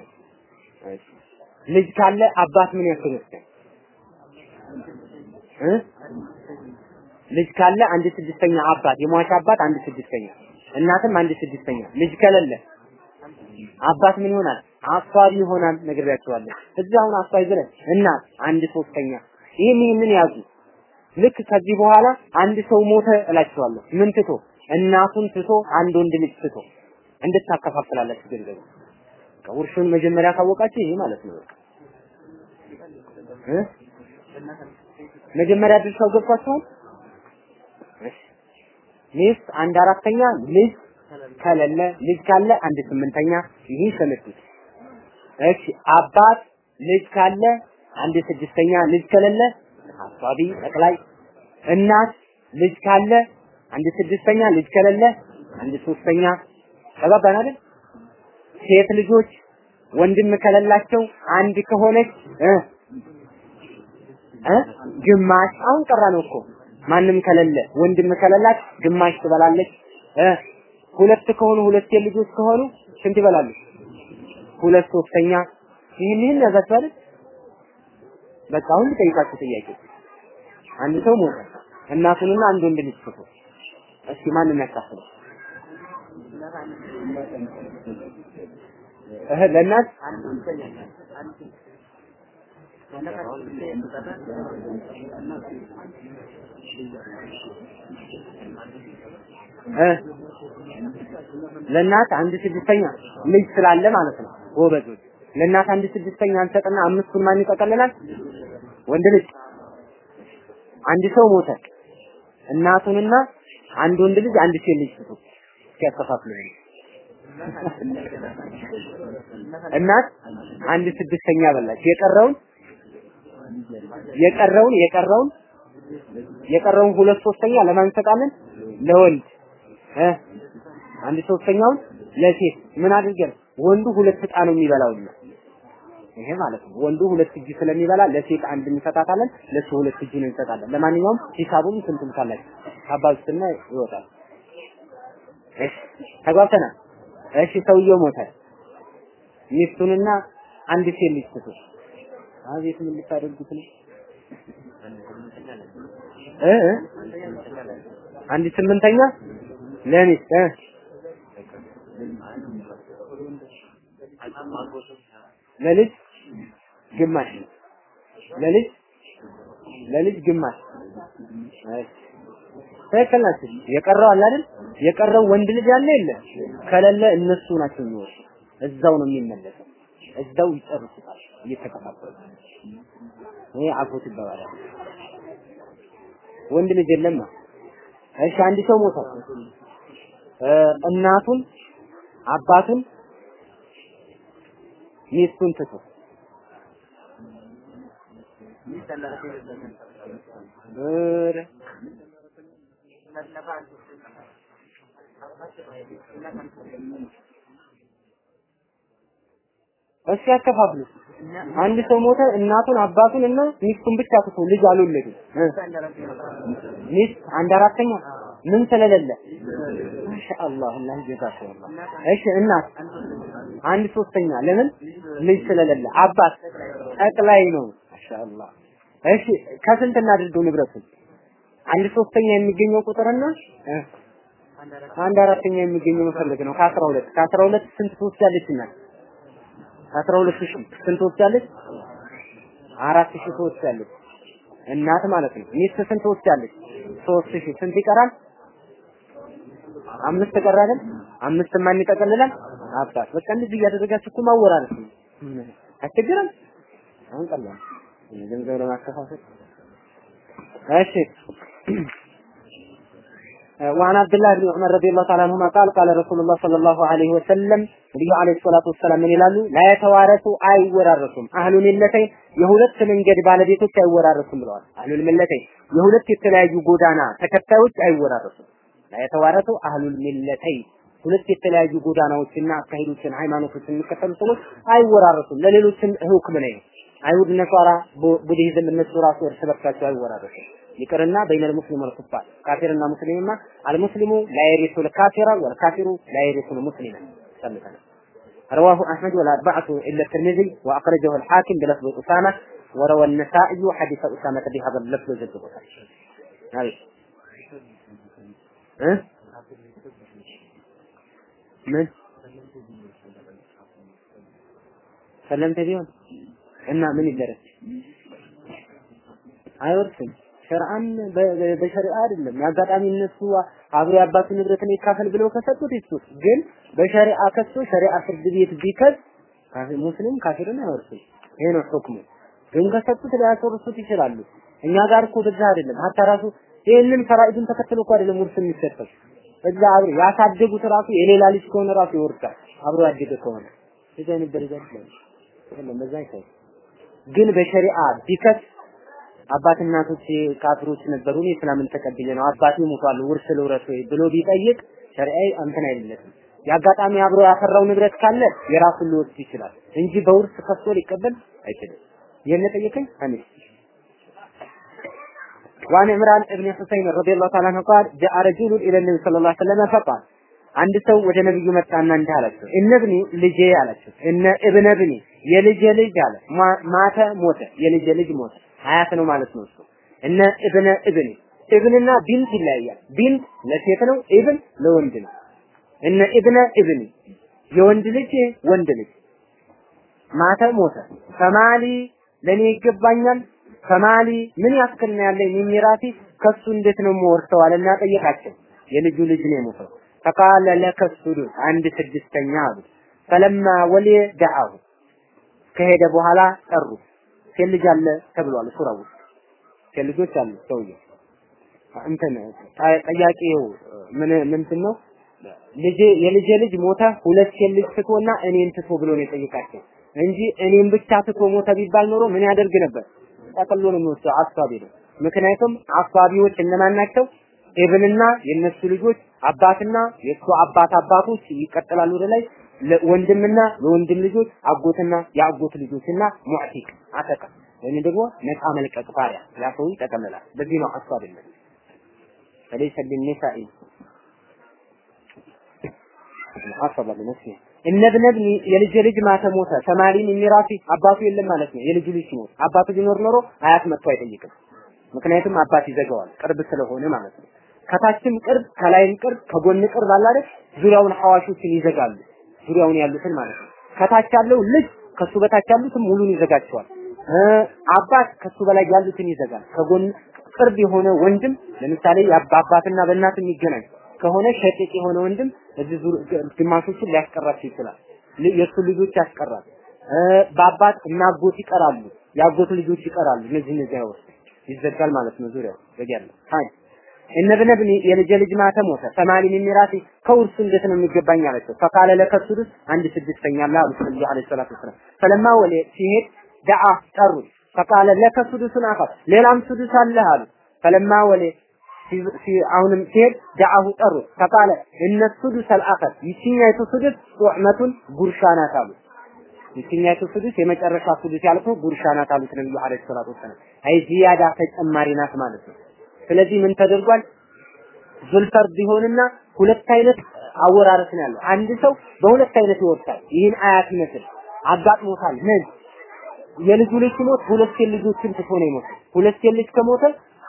ልጅ ካለ አባት ምን ያክል እ ልጅ ካለ አንድ ስድስተኛ አባት የሟች አባት አንድ ስድስተኛ እናትም አንድ ስድስተኛ ልጅ ከሌለ አባት ምን ይሆናል? አፋሪ ይሆናል። ነግሬያቸዋለሁ። እዚህ አሁን አፋሪ ብለን እናት አንድ ሶስተኛ ምን ያዙ ያዙ። ልክ ከዚህ በኋላ አንድ ሰው ሞተ እላችኋለሁ። ምን ትቶ እናቱን ትቶ አንድ ወንድ ልጅ ትቶ እንድታከፋፍላላችሁ ገንዘቡ ውርሹን መጀመሪያ ካወቃችሁ ይሄ ማለት ነው። መጀመሪያ ድርሻው ገብቷችኋል። ሚስት አንድ አራተኛ፣ ልጅ ከሌለ ልጅ ካለ አንድ ስምንተኛ። ይሄ ስምንት። እሺ አባት ልጅ ካለ አንድ ስድስተኛ፣ ልጅ ከሌለ አሳቢ ጠቅላይ። እናት ልጅ ካለ አንድ ስድስተኛ፣ ልጅ ከሌለ አንድ ሶስተኛ። ተባባን አይደል? ሴት ልጆች ወንድም ከሌላቸው አንድ ከሆነች እ ግማሽ አሁን ቀራ ነው እኮ ማንም ከሌለ ወንድም ከሌላት ግማሽ ትበላለች። እ ሁለት ከሆኑ ሁለት ልጆች ከሆኑ ስንት ይበላሉ? ሁለት ሶስተኛ። ይህን ይህን ያዛችሁ አይደል? በቃ አሁን ልጠይቃችሁ ጥያቄ። አንድ ሰው ሞተ፣ እናቱንና አንድ ወንድ ልጅ ትቶ፣ እስኪ ማንም ያካፍለው? እህ ለእናት ለእናት አንድ ስድስተኛ ልጅ ስላለ ማለት ነው። ጎበዞች ለእናት አንድ ስድስተኛ አንሰጥና አምስቱን ማን ይጠቀልላል? ወንድ ልጅ። አንድ ሰው ሞተ፣ እናቱንና አንድ ወንድ ልጅ አንድ ሴት ልጅ ትቶ ሲያከፋፍሉ እናት አንድ ስድስተኛ በላች። የቀረውን የቀረውን የቀረውን የቀረውን ሁለት ሶስተኛ ለማን እንሰጣለን? ለወንድ እ አንድ ሶስተኛውን ለሴት ምን አድርገን ወንዱ ሁለት ዕጣ ነው የሚበላው ይሄ ማለት ነው። ወንዱ ሁለት እጅ ስለሚበላ ለሴት አንድ እንሰጣታለን፣ ለሱ ሁለት እጅ ነው እንሰጣለን። ለማንኛውም ሂሳቡም ስንትም ካላችሁ አባዝትና ይወጣል። እሺ ተጓብተናል። እሺ ሰውየው ሞተ። ሚስቱንና አንድ ሴት ልጅ ትቶ አቤት ምን ልታደርጉት ነው? እ አንድ ስምንተኛ ለሚስት እ ለልጅ ግማሽ ለልጅ ለልጅ ግማሽ ትክክል ናችሁ። የቀረው አለ አይደል? የቀረው ወንድ ልጅ ያለ የለ ከሌለ እነሱ ናቸው የሚወጡ እዛው ነው የሚመለሰው። እዛው ይጨርሱታል እየተከፋፈሉ። ይሄ አፎት ይባላል። ወንድ ልጅ የለም። እሺ አንድ ሰው ሞተ። እናቱን አባቱን ሚስቱን ትቶ ኧረ እስኪ ያከፋፍሉ። አንድ ሰው ሞተ፣ እናቱን አባቱን እና ሚስቱን ብቻ ትቶ ልጅ አልወለዱም። ሚስት አንድ አራተኛ ምን ስለሌለ ማሻአላህ አላህ ይጀዛቸው። እሺ እናት አንድ ሶስተኛ ለምን ልጅ ስለሌለ፣ አባት ጠቅላይ ነው። ማሻአላህ እሺ ከስንት እናድርገው ንብረቱን? አንድ ሶስተኛ የሚገኘው ቁጥርና አንድ አራተኛ የሚገኘው መፈለግ ነው። ከአስራ ሁለት ከአስራ ሁለት ስንት ትወስዳለች እናት? ከአስራ ሁለት ሺህ ስንት ትወስዳለች? አራት ሺህ ትወስዳለች እናት ማለት ነው። ሚስት ስንት ትወስዳለች? ሶስት ሺህ ስንት ይቀራል? አምስት ቀረ አይደል? አምስት ማን ይጠቀልላል? አባት። በቃ እንደዚህ እያደረጋችሁ እኮ ማወራረድ ነው። አትገረም? አሁን ቀላል ገንዘብ ለማከፋፈል እሺ وعن عبد الله بن عمر رضي الله تعالى عنهما قال قال رسول الله صلى الله عليه وسلم ነብዩ አለይሂ ሰላቱ ወሰላም ምን ይላሉ? ላ የተዋረሱ አይወራረሱም። አህሉል ሚለተይን የሁለት መንገድ ባለቤቶች አይወራረሱም ብለዋል። አህሉል ሚለተይን የሁለት የተለያዩ ጎዳና ተከታዮች አይወራረሱም። ላ የተዋረሱ አህሉል ሚለተይን ሁለት የተለያዩ ጎዳናዎችና አካሄዶችን ሃይማኖቶችን የሚከተሉ ሰዎች አይወራረሱም። ለሌሎችም ሁክም ነው። አይሁድ፣ ነሷራ፣ ቡድሂዝም እነሱ ራሱ እርስ በርሳቸው አይወራረሱም። ይቅርና በይነል ሙስሊም ወልኩፋር ካፊርና ሙስሊምማ አልሙስሊሙ ላ የሪሱ ልካፊራ ወልካፊሩ ላ የሪሱ ልሙስሊማ ሰምተናል። رواه أحمد والأربعة إلا الترمذي وأخرجه الحاكم بلفظ أسامة وروى النسائي حديث أسامة بهذا اللفظ جذبه هذا أه؟ من سلمت بيهم እና ምን ይደረግ አይወርስም ሸርዓን በሸሪዓ አይደለም። የአጋጣሚ እነሱ አብሮ የአባቱ ንብረትን ይካፈል ብለው ከሰጡት ይስጡት። ግን በሸሪዓ ከሶ ሸሪዓ ፍርድ ቤት ቢከስ ሙስሊም ካፊርን አይወርስም። ይሄ ነው ሁክሙ። ግን ከሰጡት ሊያስወርሱት ይችላሉ። እኛ ጋር እኮ በዛ አይደለም። ሀታ ራሱ ይህንን ፈራኢዱን ተከትሎ እኮ አይደለም ውርስ የሚሰጠው። እዛ አብሮ ያሳደጉት ራሱ የሌላ ልጅ ከሆነ ራሱ ይወርሳል። አብሮ ያደገ ከሆነ እዛ ደረጃ አይደለም። በዛ አይታይ ግን በሸሪዓ ቢከስ አባት እናቶች ካፍሮች ነበሩ፣ እኔ እስላምን ተቀብዬ ነው አባቴ ሞቷል ውርስ ልውረስ ወይ ብሎ ቢጠይቅ ሸሪዓዊ እንትን አይደለትም። የአጋጣሚ አብሮ ያፈራው ንብረት ካለ የራሱን ሊወስድ ይችላል እንጂ በውርስ ከሶ ሊቀበል አይችልም። ይሄን ጠየቀኝ አሚን وعن عمران ابن حسين رضي الله تعالى عنه قال جاء رجل الى النبي صلى الله عليه وسلم فقال አንድ ሰው ወደ ነብዩ መጣና እንዲህ አላቸው፣ እነብኒ ልጄ አላቸው፣ እነ እብነ ብኒ የልጄ ልጅ አለ ማተ ሞተ፣ የልጄ ልጅ ሞተ። ሀያት ነው ማለት ነው እሱ። إن ابن ابني ابن ና بنت ይለያያል። بنت ለሴት ነው፣ ابن ለወንድ ነው። إن ابن ابني የወንድ ልጅ ወንድ ልጅ مات ሞተ። فما لي ለኔ ይገባኛል فما لي ምን ያክል ነው ያለኝ ميراثي ከሱ እንዴት ነው የምወርሰው አለና ጠየቃቸው። የልጁ ልጅ ነው የሞተው። فقال لك السدس አንድ ስድስተኛ አሉ። فلما ولى دعاه ከሄደ በኋላ ጠሩ። ሴት ልጅ አለ ተብሏል ሱራ ውስጥ ሴት ልጆች አሉ ሰውዬው እንትን ጠያቂው ምን ምንድን ነው ልጄ የልጄ ልጅ ሞተ ሁለት ሴት ልጅ ትቶና እኔን ትቶ ብሎ ነው የጠየቃቸው እንጂ እኔን ብቻ ትቶ ሞተ ቢባል ኖሮ ምን ያደርግ ነበር? ጠቅሎ ነው የሚወስደው አሳቢ ነው። ምክንያቱም አሳቢዎች እነማን ናቸው? ኢብንና የነሱ ልጆች አባትና የእሱ አባት አባቶች ይቀጥላሉ ወደ ላይ ወንድምና የወንድም ልጆች አጎትና የአጎት ልጆችና ሙዕቲቅ አተቀ ወይም ደግሞ ነፃ መልቀቅ ባሪያ ያ ሰው ይጠቀልላል። በዚህ ነው አሳቢነት فليس للنساء አሰባ ለነፍሲ እነ ብነ ብኒ የልጅ ልጅ ማተ ሞተ ሰማሪን የሚራሲ አባቱ የለም ማለት ነው። የልጁ ልጅ ሲሞት አባቱ ቢኖር ኖሮ አያት መጥቶ አይጠይቅም። ምክንያቱም አባት ይዘጋዋል ቅርብ ስለሆነ ማለት ነው። ከታችም ቅርብ ከላይም ቅርብ ከጎን ቅርብ አለ አይደል? ዙሪያውን ሐዋሾችን ይዘጋሉ። ዙሪያውን ያሉትን ማለት ነው። ከታች ያለው ልጅ ከሱ በታች ያሉትን ሙሉን ይዘጋቸዋል። አባት ከሱ በላይ ያሉትን ይዘጋል። ከጎን ቅርብ የሆነ ወንድም ለምሳሌ በአባትና በእናት የሚገናኝ ከሆነ ሸቂቅ የሆነ ወንድም እዚህ ግማሾችን ሊያስቀራቸው ይችላል። የእሱ ልጆች ያስቀራል። በአባት እና አጎት ይቀራሉ። የአጎት ልጆች ይቀራሉ። እነዚህ እነዚህ ውስጥ ይዘጋል ማለት ነው። ዙሪያው ዘጊያለሁ ሀይ እነ ብነ ልጅ ማተ ሞተ ሰማኒ ሚራቲ ከውርሱ እንዴት ነው የሚገባኝ አላቸው። ፈቃለ ለከሱዱስ አንድ ስድስተኛ አሉ ነብዩ አለይሂ ሰላቱ ወሰላም ፈለማ ወለ ሲሄድ ደዓ ጠሩት። ፈቃለ ለከሱዱስን አኸር ሌላም ሱዱስ አለ አሉ። ፈለማ ወለ አሁንም ሲሄድ ደዓሁ ጠሩት። ፈቃለ እነ ሱዱስ አልአኸር ይችኛይቱ ሱዱስ ጡዕመቱን ጉርሻ አሉ። ይችኛይቱ ሱዱስ የመጨረሻ ሱዱስ ያልኩ ጉርሻ አሉት ነብዩ አለይሂ ሰላቱ ወሰላም። አይ ዚያዳ ተጨማሪ ናት ማለት ነው። ስለዚህ ምን ተደርጓል? ዙልፈርድ ቢሆንና ሁለት አይነት አወራረስ ነው ያለው። አንድ ሰው በሁለት አይነት ይወርሳል። ይህን አያት ይመስል አጋጥሞታል። ምን የልጁ ልጅ ሲሞት ሁለት ሴት ልጆችን ትቶ ነው የሞተው። ሁለት ሴት ልጅ ከሞተ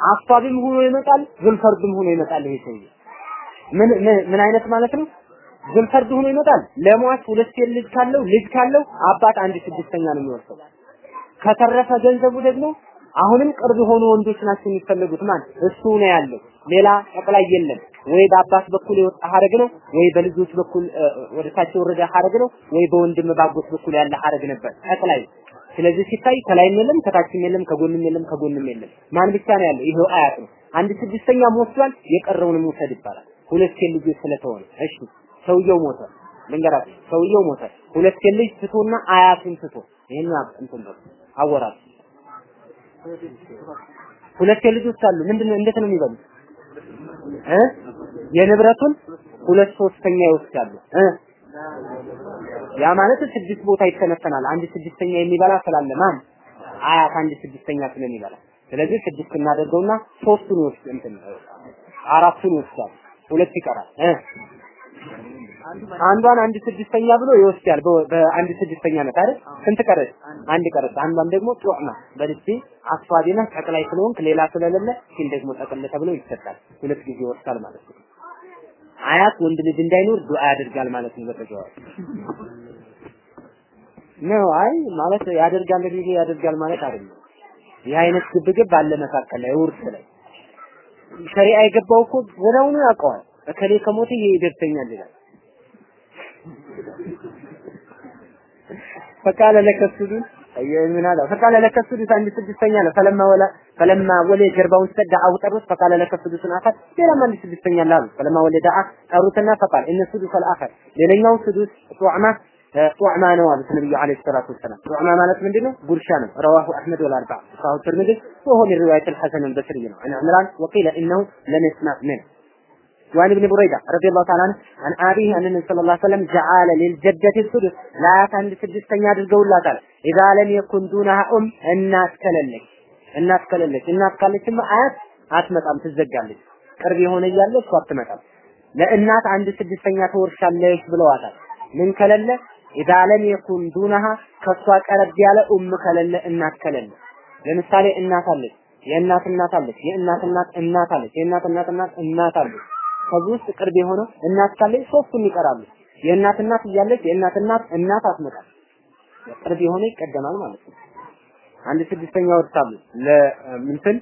አፋቢም ሆኖ ይመጣል፣ ዙልፈርድም ሆኖ ይመጣል። ይሄ ሰውዬ ምን ምን አይነት ማለት ነው? ዙልፈርድ ሆኖ ይመጣል። ለሟች ሁለት ልጅ ካለው ልጅ ካለው አባት አንድ ስድስተኛ ነው የሚወርሰው። ከተረፈ ገንዘቡ ደግሞ አሁንም ቅርብ የሆኑ ወንዶች ናቸው የሚፈለጉት። ማን እሱ ነው ያለው። ሌላ ጠቅላይ የለም። ወይ በአባት በኩል የወጣ ሀረግ ነው፣ ወይ በልጆች በኩል ወደ ታች የወረደ ሀረግ ነው፣ ወይ በወንድም ባጎት በኩል ያለ ሀረግ ነበር ጠቅላይ። ስለዚህ ሲታይ ከላይም የለም፣ ከታችም የለም፣ ከጎንም የለም፣ ከጎንም የለም። ማን ብቻ ነው ያለው? ይሄው አያት ነው። አንድ ስድስተኛ ሞቷል፣ የቀረውንም ውሰድ ይባላል። ሁለት ልጆች ስለተሆነ እሺ፣ ሰውየው ሞተ። ልንገራችሁ፣ ሰውየው ሞተ። ሁለት ልጅ ትቶና አያቱን ትቶ ይሄን እንትን አወራል ሁለት ልጆች አሉ። ምንድነው እንዴት ነው የሚበሉት? እ የንብረቱን ሁለት ሶስተኛ ይወስዳሉ። እ ያ ማለት ስድስት ቦታ ይተነተናል። አንድ ስድስተኛ የሚበላ ስላለ ማን አያት አንድ ስድስተኛ ስለሚበላ ስለዚህ ስድስት እናደርገውና ሶስቱን ይወስድ እንትን አራቱን ይወስዳል። ሁለት ይቀራል እ አንዷን አንድ ስድስተኛ ብሎ ይወስዳል። በአንድ ስድስተኛ ነት አይደል? ስንት ቀረች? አንድ ቀረች። አንዷን ደግሞ ጡዕማ በልቲ አስፋቢና ጠቅላይ ስለሆንክ ሌላ ስለሌለ ሲል ደግሞ ጠቅል ተብሎ ይሰጣል። ሁለት ጊዜ ይወስዳል ማለት ነው። አያት ወንድ ልጅ እንዳይኖር ዱዓ ያደርጋል ማለት ነው። በተዘዋዋሪ ነው። አይ ማለት ያደርጋል ጊዜ ያደርጋል ማለት አይደለም። ይህ አይነት ግብግብ አለ መካከል ላይ ውርስ ላይ ሸሪዓ የገባው እኮ ወዲያውኑ ያውቀዋል። እከሌ ከሞተ ይሄ ይደርሰኛል ይላል። ፈቃለ ለከሱዱን ምን አለ ፈቃለ ለከሱዱት አንድ ስድስተኛ ነው ፈለማ ወላ ፈለማ ወለ ጀርባውን ሰዳ አውጠሩት ፈቃለ ለከሱዱትን አፈር ሌላም አንድ ስድስተኛ ላሉ ፈለማ ወለ ዳአ ጠሩትና ፈቃል እነ ሱዱስ አልአኸር ሌላኛው ሱዱስ ጧዕማ ጧዕማ ነው አሉት ነብዩ አለይሂ ሰላቱ ወሰላም። ጧዕማ ማለት ምንድነው? ጉርሻ ነው። ረዋሁ አህመድ ወል አርባ ሷሁ ትርሚዚ ወሆ ምን ሪዋየት አልሐሰን አልበስሪ ነው። አን ዕምራን ወቂለ ኢነሁ ለም ይስማ ምን وعن ابن بريدة رضي الله تعالى عنه عن أبيه أن النبي صلى الله عليه وسلم جعل للجدة السدس لا تند سدستኛ አድርገውላታል إذا لم يكن دونها أم እናት ከሌለች እናት ከሌለች እናት ካለችማ አያት አትመጣም ትዘጋለች። ቅርብ የሆነ እያለ እሷ አትመጣም። ለእናት አንድ ስድስተኛ ትወርሻለች ብለዋታል። ምን ከሌለ ኢዛ ለም የኩን ዱነሃ ከእሷ ቀረብ ያለ ኡም ከሌለ እናት ከሌለ ለምሳሌ እናት አለች፣ የእናት እናት አለች፣ የእናት እናት እናት አለች፣ የእናት እናት እናት እናት አለች ከዚህ ውስጥ ቅርብ የሆነው እናት ካለች ሶስቱም ይቀራሉ። የእናት እናት እያለች የእናት እናት እናት አትመጣም። ቅርብ የሆነ ይቀደማል ማለት ነው። አንድ ስድስተኛ ወርሳሉ ለምንትን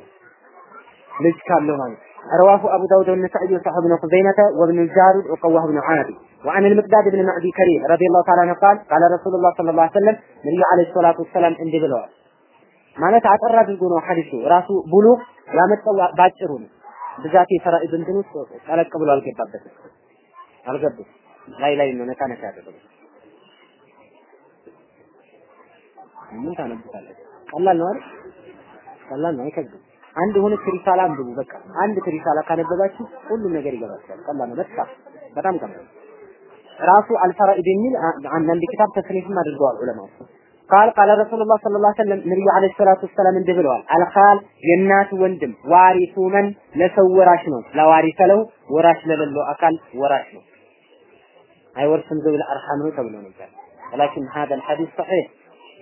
ልጅ ካለው ማለት رواه أبو داود والنسائي وصححه ابن خزيمة وابن الجارود وقواه ابن عابي وعن المقداد بن معدي كريم رضي الله تعالى عنه قال قال رسول الله صلى الله عليه وسلم نبي عليه الصلاة والسلام እንዲህ ብለዋል ማለት አጠር አድርጎ ነው ሐዲሱ ራሱ ቡሉግ ያመጣው ባጭሩ ነው ብዛት የፈራኢድ እንትን ውስጥ ጠለቅ ብሎ አልገባበትም። አልገቡም ላይ ላይ ነው ነካ ነካ ያደረገው። ምን ታነቡታለህ ቀላል ነው አይደል? ቀላል ነው አይከብድም። አንድ ሆነ ሪሳላ አንብቡ በቃ አንድ ሪሳላ ካነበባችሁ ሁሉም ነገር ይገባችኋል። ቀላል ነው በጣም በጣም ቀላል ራሱ አልፈራኢድ የሚል አንዳንድ ኪታብ ተስኒፍም አድርገዋል ዑለማዎች ቃል ቃለ ረሱሉላህ ሰለላሁ ዐለይሂ ወሰለም ነብዩ ዐለይሂ ሰላቱ ወሰላም እንዲህ ብለዋል። አልኻል የእናት ወንድም ዋሪሱ መን ለሰው ወራሽ ነው። ለዋሪሰ ለው ወራሽ ለሌለው አካል ወራሽ ነው። አይወርስም ዘውል አርሐም ነው ተብሎ ነበር። ولكن هذا الحديث صحيح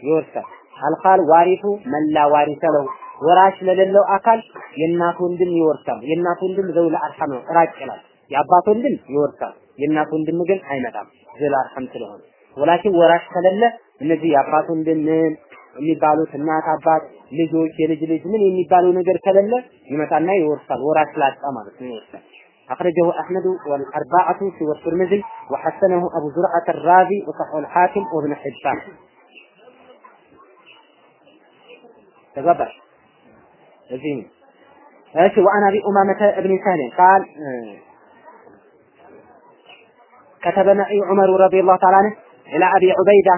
ይወርሳል። አልኻል ዋሪሱ መን ላ ዋሪሰ ለው ወራሽ ለሌለው አካል የእናት ወንድም ይወርሳል። የእናት ወንድም ዘውል አርሐም ነው፣ ራቅ ይላል። የአባት ወንድም ይወርሳል። የእናት ወንድም ግን አይመጣም ዘውል አርሐም ስለሆነ ወላኪን ወራሽ ከሌለ እነዚህ የአባት ወንድም የሚባሉት እናት አባት ልጆች የልጅ ልጅ ምን የሚባለው ነገር ከሌለ ይመጣና ይወርሳል ወራሽ ላጣ ማለት ነው ይወርሳል أخرجه أحمد والأربعة في والترمذي وحسنه أبو زرعة الرازي وصححه الحاكم وابن حبان تقبل زين ايش وعن ابي امامه بن سهل قال كتب معي عمر رضي الله تعالى عنه إلى أبي عبيدة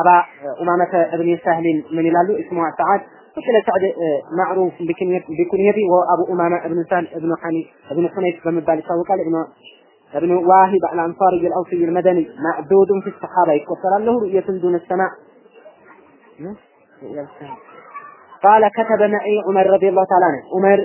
أبا أمامة بن سهل من يلالو اسمه سعد وكلا سعد آه، معروف بكنيته وأبو أمامة بن سهل بن حني بن حنيف بن بالي وقال ابن ابن واهب الأنصاري الأوفي المدني معدود في الصحابة يتوصل له رؤية دون السماء. قال كتب معي عمر رضي الله تعالى عنه. عمر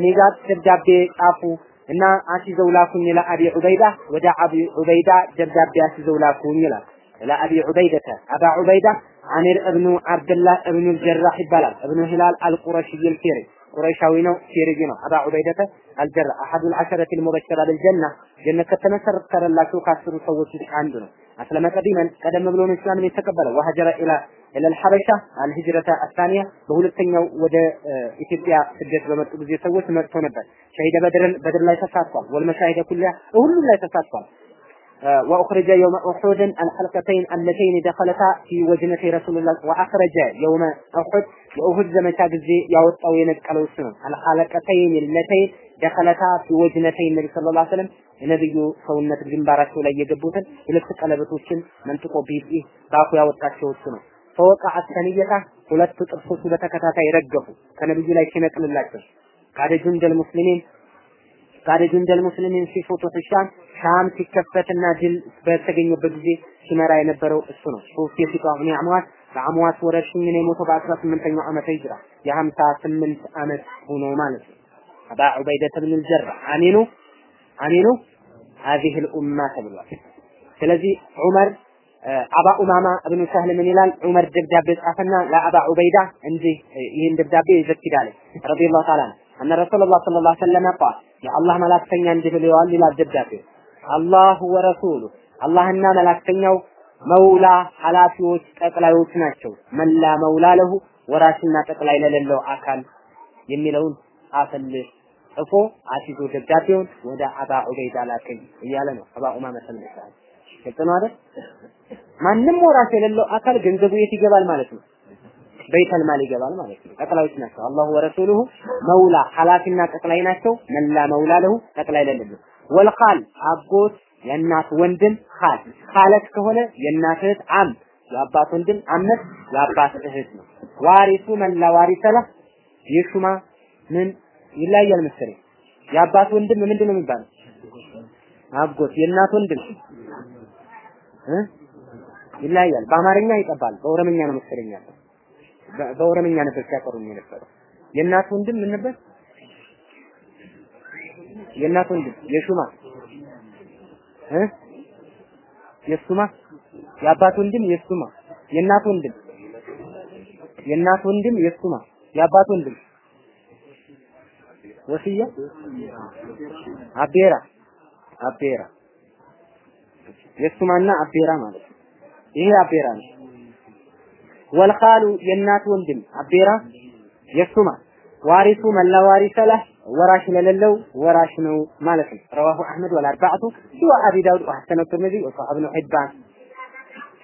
نيجات تبدأ بأفو እና አስይዘው ላኩኝ ለአቢ ዑበይዳ ወደ አቢ ዑበይዳ ደብዳቤ አስይዘው ላኩኝ ይላል لأبي عبيدة አባ ዑበይዳ ዓሚር እብኑ አብድላህ እብኑ ጀራህ ይባላል። እብኑ ሂላል القرشي الفهري ቁረይሻዊ ነው ፊሪጂ ነው። አባ ዑበይደተ አልጀራ أحد العشرة المبشرة بالجنة ጀነት ከተመሰከረላቸው ከአስሩ ሰዎች ውስጥ አንዱ ነው። أسلم قديما ቀደም ብሎ ነው እስላምን የተቀበለ وهاجر إلى إلى الحبشة الهجرة الثانية በሁለተኛው ወደ ኢትዮጵያ ስደት በመጡ ጊዜ ሰዎች መጥቶ ነበር። شهد بدرا በድር ላይ ተሳትፏል። والمشاهد كلها ሁሉም ላይ ተሳትፏል وأخرج يوم أحد الحلقتين اللتين دخلتا في وجنة رسول الله وأخرج يوم أحد የኡሁድ ዘመቻ ጊዜ ያወጣው የነቀለው እሱ ነው። አልሐለቀተይን ለተይን ደኸለታ ፊ ወጅነተይን ነቢ ሰለላሁ ዐለይሂ ወሰለም የነብዩ ሰውነት ግንባራቸው ላይ የገቡትን ሁለት ቀለበቶችን መንጥቆ ቢጢ ባፉ ያወጣቸው እሱ ነው። ፈወቃ አሰንየታ ሁለት ጥርሶቹ በተከታታይ ረገፉ ከነብዩ ላይ ሲነቅልላቸው ካደ ጁንደል ሙስሊሚን ካደ ጁንደል ሙስሊሚን ሲፎቶ ሻም شام تكفت النازل بسجن يبجزي شمارا ينبرو السنو شوف يسيط أغني عموات بعموات ورشين من يموتوا بعد ثلاث من تنو أمة هجرة يهم ساعة من أمة هنو مالس أبا عبيدة بن الجرة عنينو عنينو هذه الأمة بالوقت سلزي عمر أبا أمامة بن سهل من إلال عمر دبدابي أفنى لا أبا عبيدة عندي يهن دبدابي إذا كدالي رضي الله تعالى أن رسول الله صلى الله عليه وسلم قال يا الله ملاك سنين دبلي وقال لي لا دبدابي አላሁ ወረሱሉ አላህና መላእክተኛው መውላ ኃላፊዎች ጠቅላዮች ናቸው። መላ መውላ ለሁ ወራሽና ጠቅላይ ለሌለው አካል የሚለውን ጻፈልህ ጽፎ አስይዞ ደብዳቤውን ወደ አባ ዑበይዳ ላከኝ እያለ ነው። አባ ኡማማ ሰለላሁ ግልጽ ነው አይደል? ማንም ወራሽ የሌለው አካል ገንዘቡ የት ይገባል ማለት ነው? በይተል ማል ይገባል ማለት ነው። ጠቅላዮች ናቸው። አላሁ ወረሱሉሁ መውላ ኃላፊና ጠቅላይ ናቸው። መላ መውላ ለሁ ጠቅላይ ለሌለው ወልኻል አጎት የእናት ወንድም ኻል ኻለት ከሆነ የእናት እህት አም የአባት ወንድም አመት የአባት እህት ነው። ዋሪሱ መላ ዋሪሰ ለህ የሹማ ምን ይለያያል መሰለኝ። የአባት ወንድም ምንድን ነው የሚባለው? አጎት የእናት ወንድም እ በአማርኛ ይጠባል፣ በኦሮምኛ ነው መሰለኝ በኦሮምኛ ነበር ሲያቀሩኝ የነበረው። የእናት ወንድም ምን ነበር? የእናት ወንድም የሹማ እ? የሱማ? የአባት ወንድም የሱማ የእናት ወንድም የእናት ወንድም የሱማ የአባት ወንድም። ወሲያ አቤራ አቤራ። የሱማና አቤራ ማለት ነው። ይሄ አቤራ ነው። ወልኻሉ የእናት ወንድም አቤራ የሱማ ዋሪሱ መላ ዋሪሰ ለህ ወራሽ ለሌለው ወራሽ ነው ማለት ነው። ረዋሁ አሕመድ ወልአርባዕቱ ሲዋ አቢ ዳውድ ወሐሰነ ትርሚዚ ወሰሐ ኢብኑ ሒባን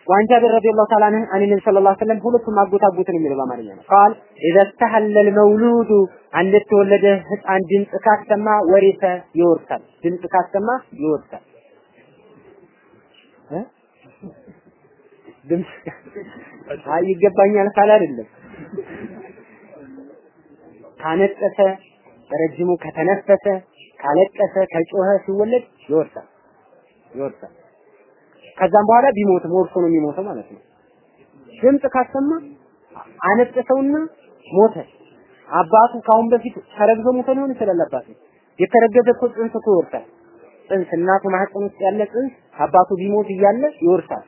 وعن جابر رضي الله تعالى عنه عن النبي صلى الله عليه وسلم ሁለቱም አጎት አጎትን የሚለው በአማርኛ ነው። ቃል إذا استحل المولود አንድ የተወለደ ህፃን ድምፅ ካሰማ ወሪሰ ይወርሳል። ድምፅ ካሰማ ይወርሳል። እ ድምፅ አይ ይገባኛል ካለ አይደለም ካነጠሰ በረጅሙ ከተነፈሰ ካለቀሰ ከጮኸ ሲወለድ ይወርሳል ይወርሳል። ከዛም በኋላ ቢሞትም ወርሶ ነው የሚሞተው ማለት ነው። ድምፅ ካሰማ አነጠሰውና ሞተ። አባቱ ካሁን በፊት ተረግዞ ሞተ ሊሆን ይችላል። አባቱ የተረገዘ እኮ ጽንስ እኮ ይወርሳል። ጽንስ እናቱ ማህፀን ውስጥ ያለ ጽንስ አባቱ ቢሞት እያለ ይወርሳል።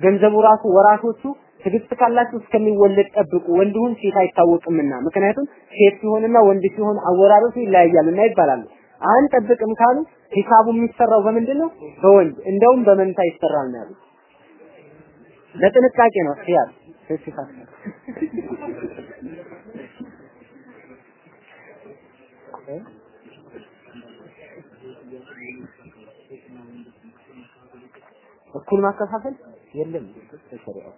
ገንዘቡ ራሱ ወራሾቹ ትዕግስት ካላችሁ እስከሚወለድ ጠብቁ፣ ወንድ ሴት አይታወቅምና። ምክንያቱም ሴት ሲሆንና ወንድ ሲሆን አወራረሱ ይለያያልና ይባላሉ። አንጠብቅም ካሉ ሂሳቡ የሚሰራው በምንድን ነው? በወንድ እንደውም በመንታ ይሰራል ነው ያሉት። ለጥንቃቄ ነው ስሲፋት እኩል ማከፋፈል የለም በሸሪዓው።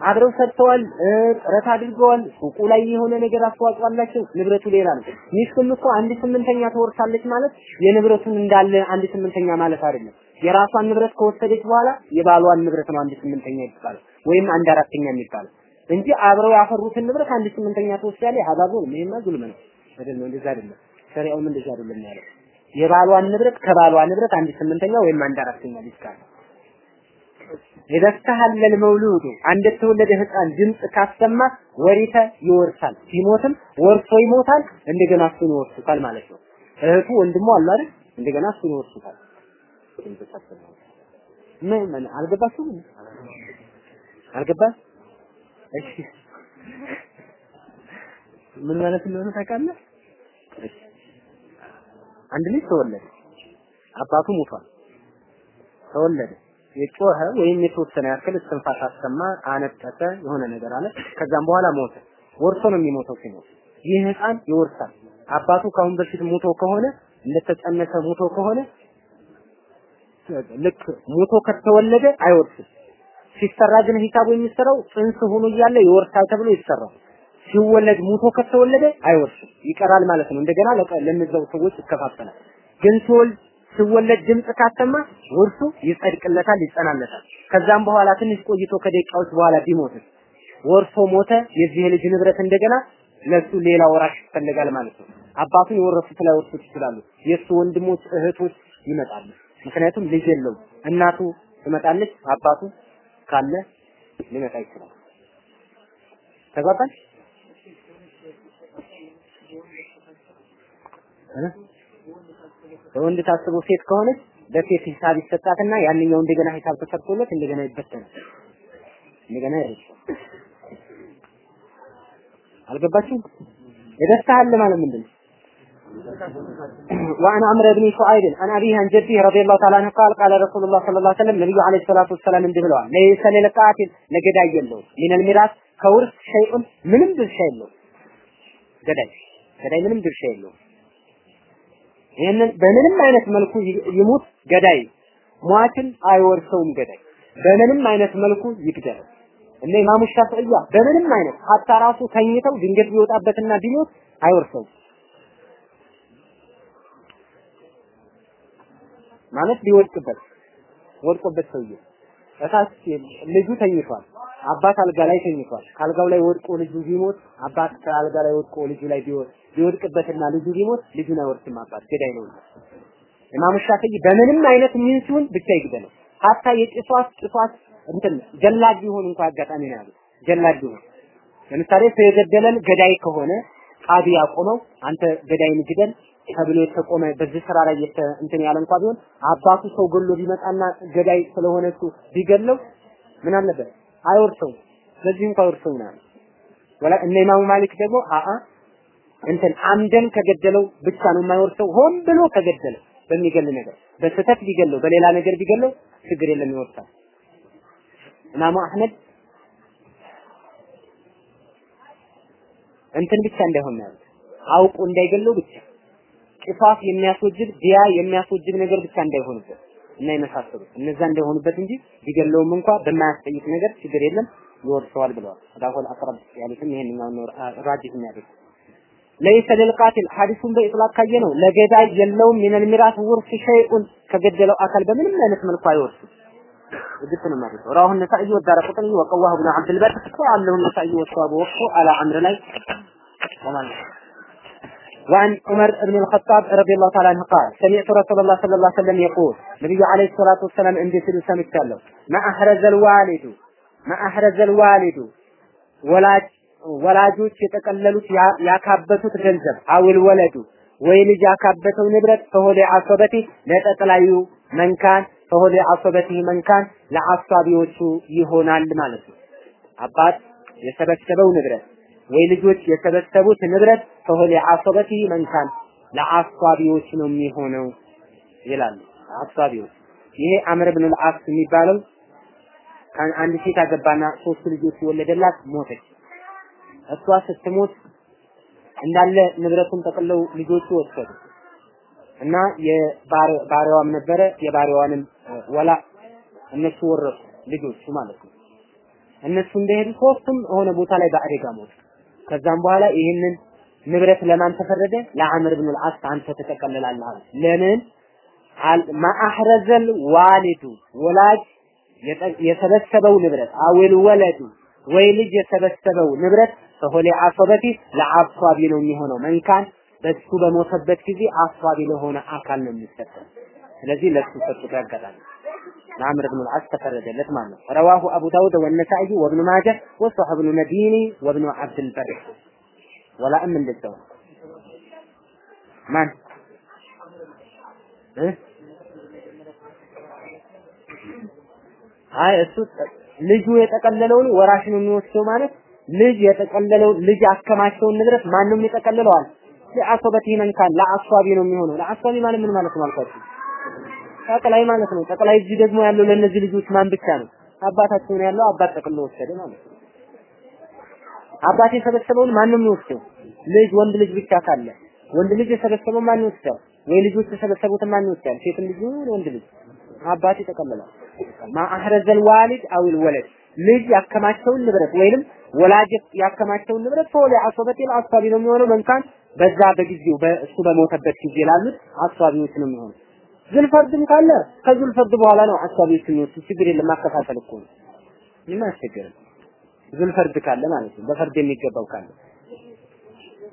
አብረው ሰርተዋል፣ ጥረት አድርገዋል። ሱቁ ላይ የሆነ ነገር አስተዋጽኦ አላቸው። ንብረቱ ሌላ ነው። ሚስቱም እኮ አንድ ስምንተኛ ትወርሳለች ማለት የንብረቱን እንዳለ አንድ ስምንተኛ ማለት አይደለም። የራሷን ንብረት ከወሰደች በኋላ የባሏን ንብረት ነው አንድ ስምንተኛ ይባላል፣ ወይም አንድ አራተኛ የሚባለው እንጂ አብረው ያፈሩትን ንብረት አንድ ስምንተኛ ትወስዳለች። ሀባቡ ነው። ይሄማ ዙልም ነው አይደለም? እንደዛ አይደለም። ሸሪዓውም እንደዛ አይደለም ያለው። የባሏን ንብረት ከባሏ ንብረት አንድ ስምንተኛ ወይም አንድ አራተኛ ሊስካል የደስተሐለል መውሉዱ አንድ የተወለደ ህፃን ድምፅ ካሰማ ወሪተ ይወርሳል። ሲሞትም ወርሶ ይሞታል። እንደገና እሱን ይወርሱታል ማለት ነው። እህቱ ወንድሙ አሉ አይደል? እንደገና እሱን ይወርሱታል። ምን ምን አልገባችሁም? አልገባም? እሺ ምን ማለት እንደሆነ ታውቃለህ? አንድ ልጅ ተወለደ። አባቱ ሞቷል። ተወለደ የጮኸ ወይም የተወሰነ ያክል እስትንፋስ አሰማ፣ አነጠሰ፣ የሆነ ነገር አለ። ከዛም በኋላ ሞተ። ወርሶ ነው የሚሞተው ሲሞት። ይህ ህፃን ይወርሳል። አባቱ ካሁን በፊት ሞቶ ከሆነ እንደተጸነሰ ሞቶ ከሆነ ልክ ሞቶ ከተወለደ አይወርስም። ሲሰራ ግን ሂሳቡ የሚሰራው ጽንስ ሆኖ እያለ ይወርሳል ተብሎ ይሰራል። ሲወለድ ሞቶ ከተወለደ አይወርስም፣ ይቀራል ማለት ነው። እንደገና ለነዛው ሰዎች ይከፋፈላል። ግን ሲወልድ ሲወለድ ድምፅ ካሰማ ውርሱ ይጸድቅለታል፣ ይጸናለታል። ከዛም በኋላ ትንሽ ቆይቶ ከደቂቃዎች በኋላ ቢሞት ወርሶ ሞተ፣ የዚህ ልጅ ንብረት እንደገና ለሱ ሌላ ወራሽ ይፈልጋል ማለት ነው። አባቱን የወረሱት ላይ ወርሱት ይችላሉ። የሱ ወንድሞች እህቶች ይመጣሉ። ምክንያቱም ልጅ የለውም። እናቱ ትመጣለች፣ አባቱ ካለ ሊመጣ ይችላል። ተግባባን? በወንድ ታስቦ ሴት ከሆነች በሴት ሂሳብ ይሰጣትና ያንኛው እንደገና ሂሳብ ተሰርቶለት እንደገና ይበተናል። እንደገና ይርሳል። አልገባችሁም? የደስታል ማለት ምንድን ነው? وعن عمرو بن شعيب عن أبيه عن جده رضي الله تعالى عنه قال قال رسول الله صلى الله عليه وسلم نبي عليه الصلاة والسلام እንዲህ ብለዋል ليس للقاتل ለገዳይ የለውም من الميراث ከውርስ ሸይኡን ምንም ድርሻ የለውም ገዳይ ገዳይ ምንም ድርሻ የለውም ይህንን በምንም አይነት መልኩ ይሙት ገዳይ ሟችን አይወርሰውም ገዳይ በምንም አይነት መልኩ ይግደል። እነ ኢማሙ ሻፊዒያ በምንም አይነት ሀታ ራሱ ተኝተው ድንገት ቢወጣበትና ቢሞት አይወርሰውም። ማለት ቢወድቅበት ወድቆበት ሰውዬ እታች ልጁ ተኝቷል። አባት አልጋ ላይ ተኝቷል። ከአልጋው ላይ ወድቆ ልጁ ቢሞት አባት ከአልጋ ላይ ወድቆ ልጁ ላይ ቢወድ ቢወድቅበትና ልጁ ቢሞት ልጁን አይወርስም። አባት ገዳይ ነው። ኢማሙ ሻፊዒ በምንም አይነት ምን ሲሆን ብቻ ይግደለው። ሀታ የጭሷት ጭሷት እንትን ጀላድ ቢሆን እንኳን አጋጣሚ ነው ያሉት። ጀላድ ቢሆን ለምሳሌ ሰው የገደለን ገዳይ ከሆነ ቃዲ ያቆመው አንተ ገዳይን ግደል ተብሎ የተቆመ በዚህ ስራ ላይ እንትን ያለ እንኳን ቢሆን አባቱ ሰው ገሎ ቢመጣና ገዳይ ስለሆነ እሱ ቢገለው ምን አለበት? አይወርሰው ስለዚህ እንኳን አይወርሰው ነው ወላ እነ ኢማሙ ማሊክ ደግሞ አአ እንትን አምደን ከገደለው ብቻ ነው የማይወርሰው። ሆን ብሎ ከገደለው በሚገል ነገር በስተት ቢገለው በሌላ ነገር ቢገለው ችግር የለም ይወርሳል። ኢማሙ አህመድ እንትን ብቻ እንዳይሆን ያሉት አውቁ እንዳይገለው ብቻ ቅፋፍ የሚያስወጅብ ዲያ የሚያስወጅብ ነገር ብቻ እንዳይሆንበት እና የመሳሰሉት እነዛ እንዳይሆኑበት እንጂ ቢገለውም እንኳ በማያስጠይቅ ነገር ችግር የለም ይወርሰዋል ብለዋል። አዳሁል አቅረብ ያሉትም ይሄንኛው ነው ራጂህ የሚያደርግ ለይሰ ለልቃቲል ሐዲሱን በኢጥላቅ ካየ ነው ለገዳይ የለውም ሚነል ሚራስ ውርስ ሸይኡን ከገደለው አካል በምንም አይነት መልኩ አይወርስም። ግጥ ነው ማለት ነው። ራሁ ነሳኢ ወዳረ ቁጥኒ ወቀዋህ ኢብኑ አብዱል በር ወአለሁ ነሳኢ ወሰዋቡ ወቅቱ አላ አምር ላይ ወማለት وعن عمر بن الخطاب رضي الله تعالى عنه قال سمعت رسول الله صلى الله عليه وسلم يقول نبي عليه الصلاة والسلام عندي سلو سمعت ما أحرز الوالد ما أحرز الوالد ወላጅ ወላጆች የጠቀለሉት ያካበቱት ገንዘብ አውል ወለዱ ወይ ልጅ ያካበተው ንብረት ፈሆደ አሶበቲ ለጠቅላዩ መንካን ፈሆደ አሶበቲ መንካን ለአሳቢዎቹ ይሆናል ማለት ነው። አባት የሰበሰበው ንብረት ወይ ልጆች የሰበሰቡት ንብረት ፈሆደ አሶበቲ መንካን ለአሳቢዎች ነው የሚሆነው ይላሉ። አሳቢዎች ይሄ አምር ብን አልዓስ የሚባለው አንድ ሴት አገባና ሶስት ልጆች ወለደላት፣ ሞተች። እሷ ስትሞት እንዳለ ንብረቱን ጠቅለው ልጆቹ ወሰዱ እና የባሪያዋም ነበረ የባሪያዋንም ወላ እነሱ ወረሱ ልጆቹ ማለት ነው። እነሱ እንደሄዱ ሶስቱም የሆነ ቦታ ላይ በአደጋ ሞቱ። ከዛም በኋላ ይህንን ንብረት ለማን ተፈረደ? ለአምር ብን አልዓስ አንተ ተጠቀልላለህ አለ። ለምን ማአህረዘል ዋሊዱ ወላጅ የሰበሰበው ንብረት አውል ወለዱ ወይ ልጅ የሰበሰበው ንብረት ፈሆሌ አሶበቲ ለአሷቢ ነው የሚሆነው። መንካን በሱ በሞተበት ጊዜ አሷቢ ለሆነ አካል ነው የሚሰጠው። ስለዚህ ለሱ ሰጡት ያጋጣል። ለአምር ብን አልዓስ ተፈረደለት ማለት ነው። ረዋሁ አቡ ዳውድ ወነሳኢ ወብኑ ማጀ ወሰሐ ብኑ መዲኒ ወብኑ አብድል በር ወላእም እንደዛው ማን አይ እሱ ልጁ የጠቀለለውን ወራሽ ነው የሚወስደው ማለት ልጅ የጠቀለለው ልጅ አከማቸውን ንብረት ማንም ይጠቀልለዋል። ለአሶበቲ መንካን ለአሷቢ ነው የሚሆነው። ለአሷቢ ማለት ምን ማለት ነው አልኳችሁ? ጠቅላይ ማለት ነው። ጠቅላይ እዚህ ደግሞ ያለው ለእነዚህ ልጆች ማን ብቻ ነው? አባታቸው ነው ያለው። አባት ጠቅልሎ ወሰደ ማለት ነው። አባት የሰበሰበውን ማንም ይወስደው። ልጅ ወንድ ልጅ ብቻ ካለ ወንድ ልጅ የሰበሰበው ማን ይወስዳል? ወይ ልጆች የሰበሰቡትን ማን ይወስዳል? ሴት ልጅ ወንድ ልጅ አባት ይጠቀልላል። ማአህረዘል ዋሊድ አዊል ወለድ ልጅ ያከማቸውን ንብረት ወይንም ወላጅ ያከማቸውን ንብረት ሰው ለአሶበቴ ለአሳቢ ነው የሚሆነው። መንካን በዛ በጊዜው በእሱ በሞተበት ጊዜ ላሉት አሳቢዎች ነው የሚሆነው። ዝልፈርድም ካለ ከዝልፈርድ በኋላ ነው አሳቢዎች የሚወስዱ። ችግር የለም ማከፋፈል እኮ ነው። ምንም አያስቸግርም። ዝልፈርድ ካለ ማለት ነው። በፈርድ የሚገባው ካለ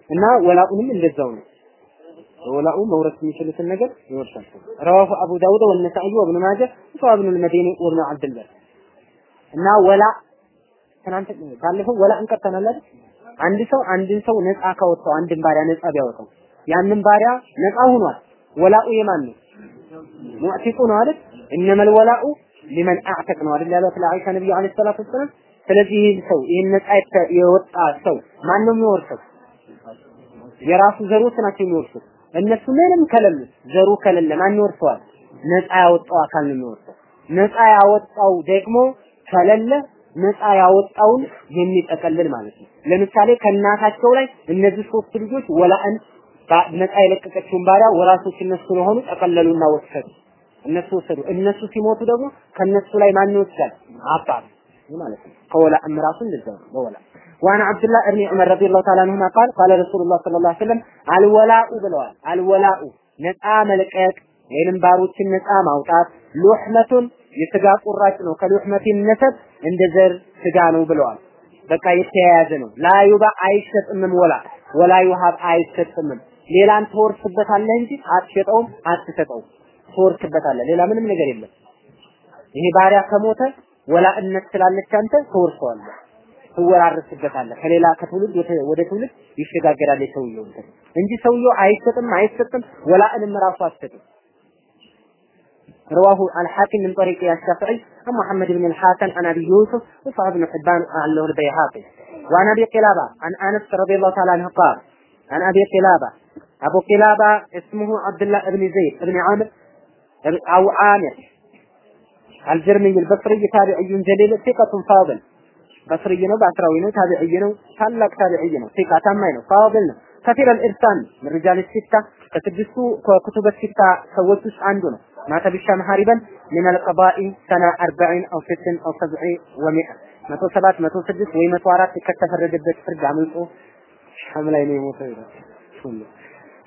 እና ወላኡንም እንደዛው ነው። ወላኡ መውረስ የሚችሉትን ነገር ይወርሳል። ረዋሁ አቡ ዳውድ ወነሳኢ ወብኑ ማጀ ወብኑ አልመዲኒ ወብኑ አብድልበር እና ወላ ትናንት ባለፈው ወላ እንቀጥተናል አይደል? አንድ ሰው አንድን ሰው ነፃ ካወጣው አንድን ባሪያ ነፃ ቢያወጣው ያንን ባሪያ ነፃ ሆኗል። ወላኡ የማን ነው? ሙዕቲቁ ነው አይደል? እነመል ወላኡ ሊመን አዕተቅ ነው አይደል ያለው ለአይሻ ነብዩ አለይሂ ሰላቱ ወሰላም። ስለዚህ ይህን ሰው ይህን ነፃ የወጣ ሰው ማን ነው የሚወርሰው? የራሱ ዘሮች ናቸው የሚወርሱት። እነሱ ምንም ከሌሉት ዘሩ ከሌለ ማን ይወርሰዋል? ነፃ ያወጣው አካል ነው የሚወርሰው። ነፃ ያወጣው ደግሞ ከሌለ ነፃ ያወጣውን የሚጠቀልል ማለት ነው። ለምሳሌ ከእናታቸው ላይ እነዚህ ሶስት ልጆች ወላእን ነፃ የለቀቀችውን ባሪያ ወራሶች እነሱ ስለሆኑ ጠቀለሉና ወሰዱ። እነሱ ወሰዱ። እነሱ ሲሞቱ ደግሞ ከነሱ ላይ ማን ይወስዳል? አባት ማለት ነው። ከወላ እምራሱ እንደዛው ነው በወላ وعن عبد الله بن عمر رضي الله تعالى عنهما قال قال رسول الله صلى الله عليه وسلم الولاء ብለዋል አልወላኡ ነፃ መልቀቅ ወይንም ባሮችን ነፃ ማውጣት ሉህመቱን የስጋ ቁራጭ ነው ከሉህመት ነሰብ እንደ ዘር ስጋ ነው ብለዋል በቃ የተያያዘ ነው ላዩባ አይሸጥምም ወላ ወላ ዩሀብ አይሰጥምም ሌላን ትወርስበታለህ እንጂ አትሸጠውም አትሰጠውም ትወርስበታለህ ሌላ ምንም ነገር የለም ይሄ ባሪያ ከሞተ ወላእነት ስላለች አንተ ትወርሰዋለህ ትወራረስበታለህ ከሌላ ከትውልድ ወደ ትውልድ ይሸጋገራል የሰውየው እንትን እንጂ ሰውየው አይሰጥም አይሰጥም ወላእንም ራሱ አትሰጥም رواه الحاكم من طريق الشافعي عن محمد بن الحسن عن ابي يوسف وصعب بن حبان عن له البيهقي وعن ابي قلابه عن انس رضي الله تعالى عنه قال عن ابي قلابه ابو قلابه اسمه عبد الله بن زيد بن عامر او عامر الجرمي البصري تابعي جليل ثقة فاضل በስርይ ነው በአስራዊ ነው ታቢዒ ነው ታላቅ ታቢዒ ነው ፊቃ ታማኝ ነው ፋድል ነው ከፊር አልኢርሳን من رجال الستة ከስድስቱ ከኩቱበ ሲታ ሰዎች ውስጥ አንዱ ነው ማተ ቢሻም ሐሪበን من القضاء سنة 40 أو 60 أو 70 و100 መቶ ሰባት መቶ ስድስት ወይ መቶ አራት ከተፈረደበት ፍርድ አምልጦ ሻም ላይ ነው የሞተው ይላል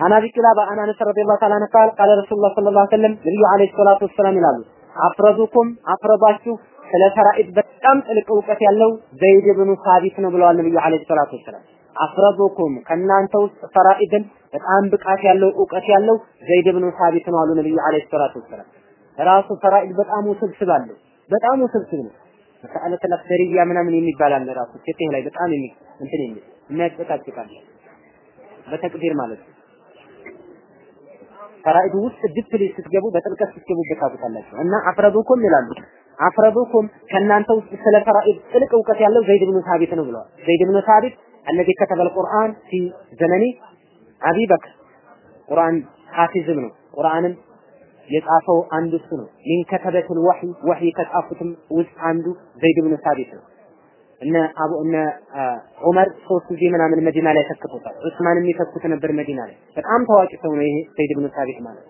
عن أبي قلابة عن أنس رضي الله تعالى عنه قال رسول الله صلى الله عليه وسلم ነብዩ عليه الصلاة والسلام ይላሉ أفرضكم አፍረባችሁ ስለ فرائض በጣም ጥልቅ እውቀት ያለው ዘይድ ብኑ ሳቢት ነው ብለዋል ነብዩ عليه الصلاة والسلام። أفرضكم ከእናንተ ውስጥ فرائض ን በጣም ብቃት ያለው እውቀት ያለው ዘይድ ብኑ ሳቢት ነው አሉ ነብዩ عليه الصلاة والسلام። ራሱ فرائض በጣም ውስብስብ አለው፣ በጣም ውስብስብ ነው። مسألة الأكدرية ምናምን የሚባል አለ ራሱ ሴቴህ ላይ በጣም እንትን የሚል የሚያጨቃጭቃል በ تقدير ማለት ነው ፈራኢዱ ውስጥ ዲፕሊ ስትገቡ በጥልቀት ስትገቡበት ታውቁታላችሁ። እና አፍረዱኩም ይላሉ አፍረዱኩም ከእናንተ ውስጥ ስለ ፈራኢድ ጥልቅ እውቀት ያለው ዘይድ ብኑ ሳቢት ነው ብለዋል። ዘይድ ብኑ ሳቢት الذي كتب القرآن في زمن أبي بكر ቁርአን ሐፊዝም ነው። ቁርአንን የጻፈው አንዱ እሱ ነው። ሚን ከተበቱል ወህይ ወህይ ከጻፉትም ውስጥ አንዱ ዘይድ ብኑ ሳቢት ነው። እነ አቡ እነ ዑመር ሶስት ጊዜ ምናምን መዲና ላይ ተክቶታል። ዑስማን የሚተኩት ነበር መዲና ላይ። በጣም ታዋቂ ሰው ነው ይሄ ዘይድ ብኑ ሳቢት ማለት።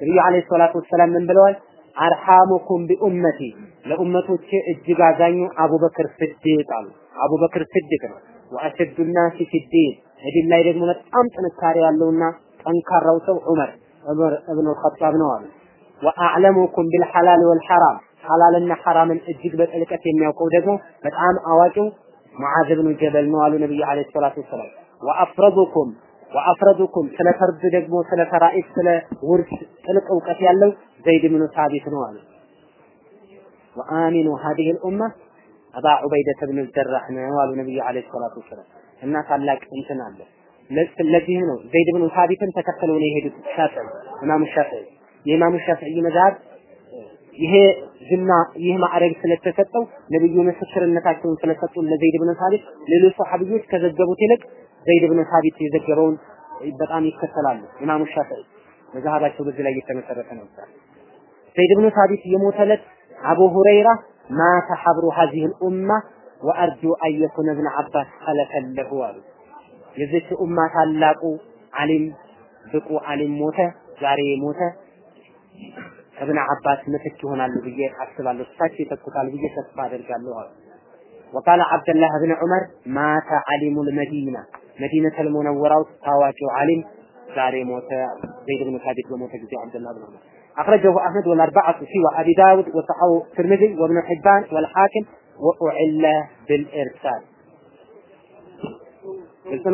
ነብዩ عليه الصلاة والسلام ምን ብለዋል? أرحمكم بأمتي ለኡመቶቼ እጅግ አዛኙ አቡበክር ስዲቅ አሉ። አቡበክር ስዲቅ ነው። وأشد الناس في الدين እዲን ላይ ደግሞ በጣም ጥንካሬ ያለውና ጠንካራው ሰው ዑመር ዑመር እብኑ ኸጣብ ነው አሉ። ወአዕለሙኩም ቢልሐላል ወልሐራም ሐላልና ሐራምን እጅግ በጥልቀት የሚያውቀው ደግሞ በጣም አዋቂው ሙዓዝ ብኑ ጀበል ነው አሉ ነብዩ አለይሂ ሰላቱ ወሰላም። ወአፍረዱኩም ወአፍረዱኩም ስለ ፈርድ ደግሞ ስለ ፈራኢድ ስለ ውርስ ጥልቅ እውቀት ያለው ዘይድ ብኑ ሳቢት ነው አሉ። ወአሚኑ ሀዲህ ልኡማ አባ ዑበይደተ ብን ጀራህ ነው አሉ ነብዩ አለይሂ ሰላቱ ወሰላም። እና ታላቅ እንትን አለ። ለዚህም ነው ዘይድ ብኑ ሳቢትን ተከትለው ነው የሄዱት ሻፊዒ ኢማሙ ሻፊዒ የኢማሙ ሻፊዒ መዛሀብ ይሄ ዝና ይህ ማዕረግ ስለተሰጠው ነብዩ ምስክርነታቸውን ስለሰጡ ለዘይድ ብን ሳቢት ሌሎች ሰሃቢዎች ከዘገቡት ይልቅ ዘይድ ብን ሳቢት የዘገበውን በጣም ይከተላሉ። ኢማሙ ሻፊዒ መዛሀባቸው በዚህ ላይ እየተመሰረተ ነው። ዘይድ ብን ሳቢት የሞተለት አቡ ሁረይራ ማተ ሐብሩ ሀዚህ ልኡማ ወአርጁ አን የኩነ ብን አባስ ኸለፈን ለሁ አሉ። የዚች ኡማ ታላቁ አሊም ብቁ አሊም ሞተ፣ ዛሬ ሞተ እብነ አባስ ምትክ ይሆናሉ ብዬ አስባለሁ። እሳቸው ይተኩታል ብዬ ተስፋ አደርጋለሁ አሉ። ወቃለ አብደላህ ብን ዑመር ማተ አሊሙል መዲና መዲነተል ሙነወራ ውስጥ ታዋቂው አሊም ዛሬ ሞተ። ዘይድ ብን ሳቢት በሞተ ጊዜ አብደላህ ብን ዑመር أخرجه أحمد والأربعة سوى أبي داود وصححه الترمذي وابن حبان والحاكم وأعل بالإرسال. قلت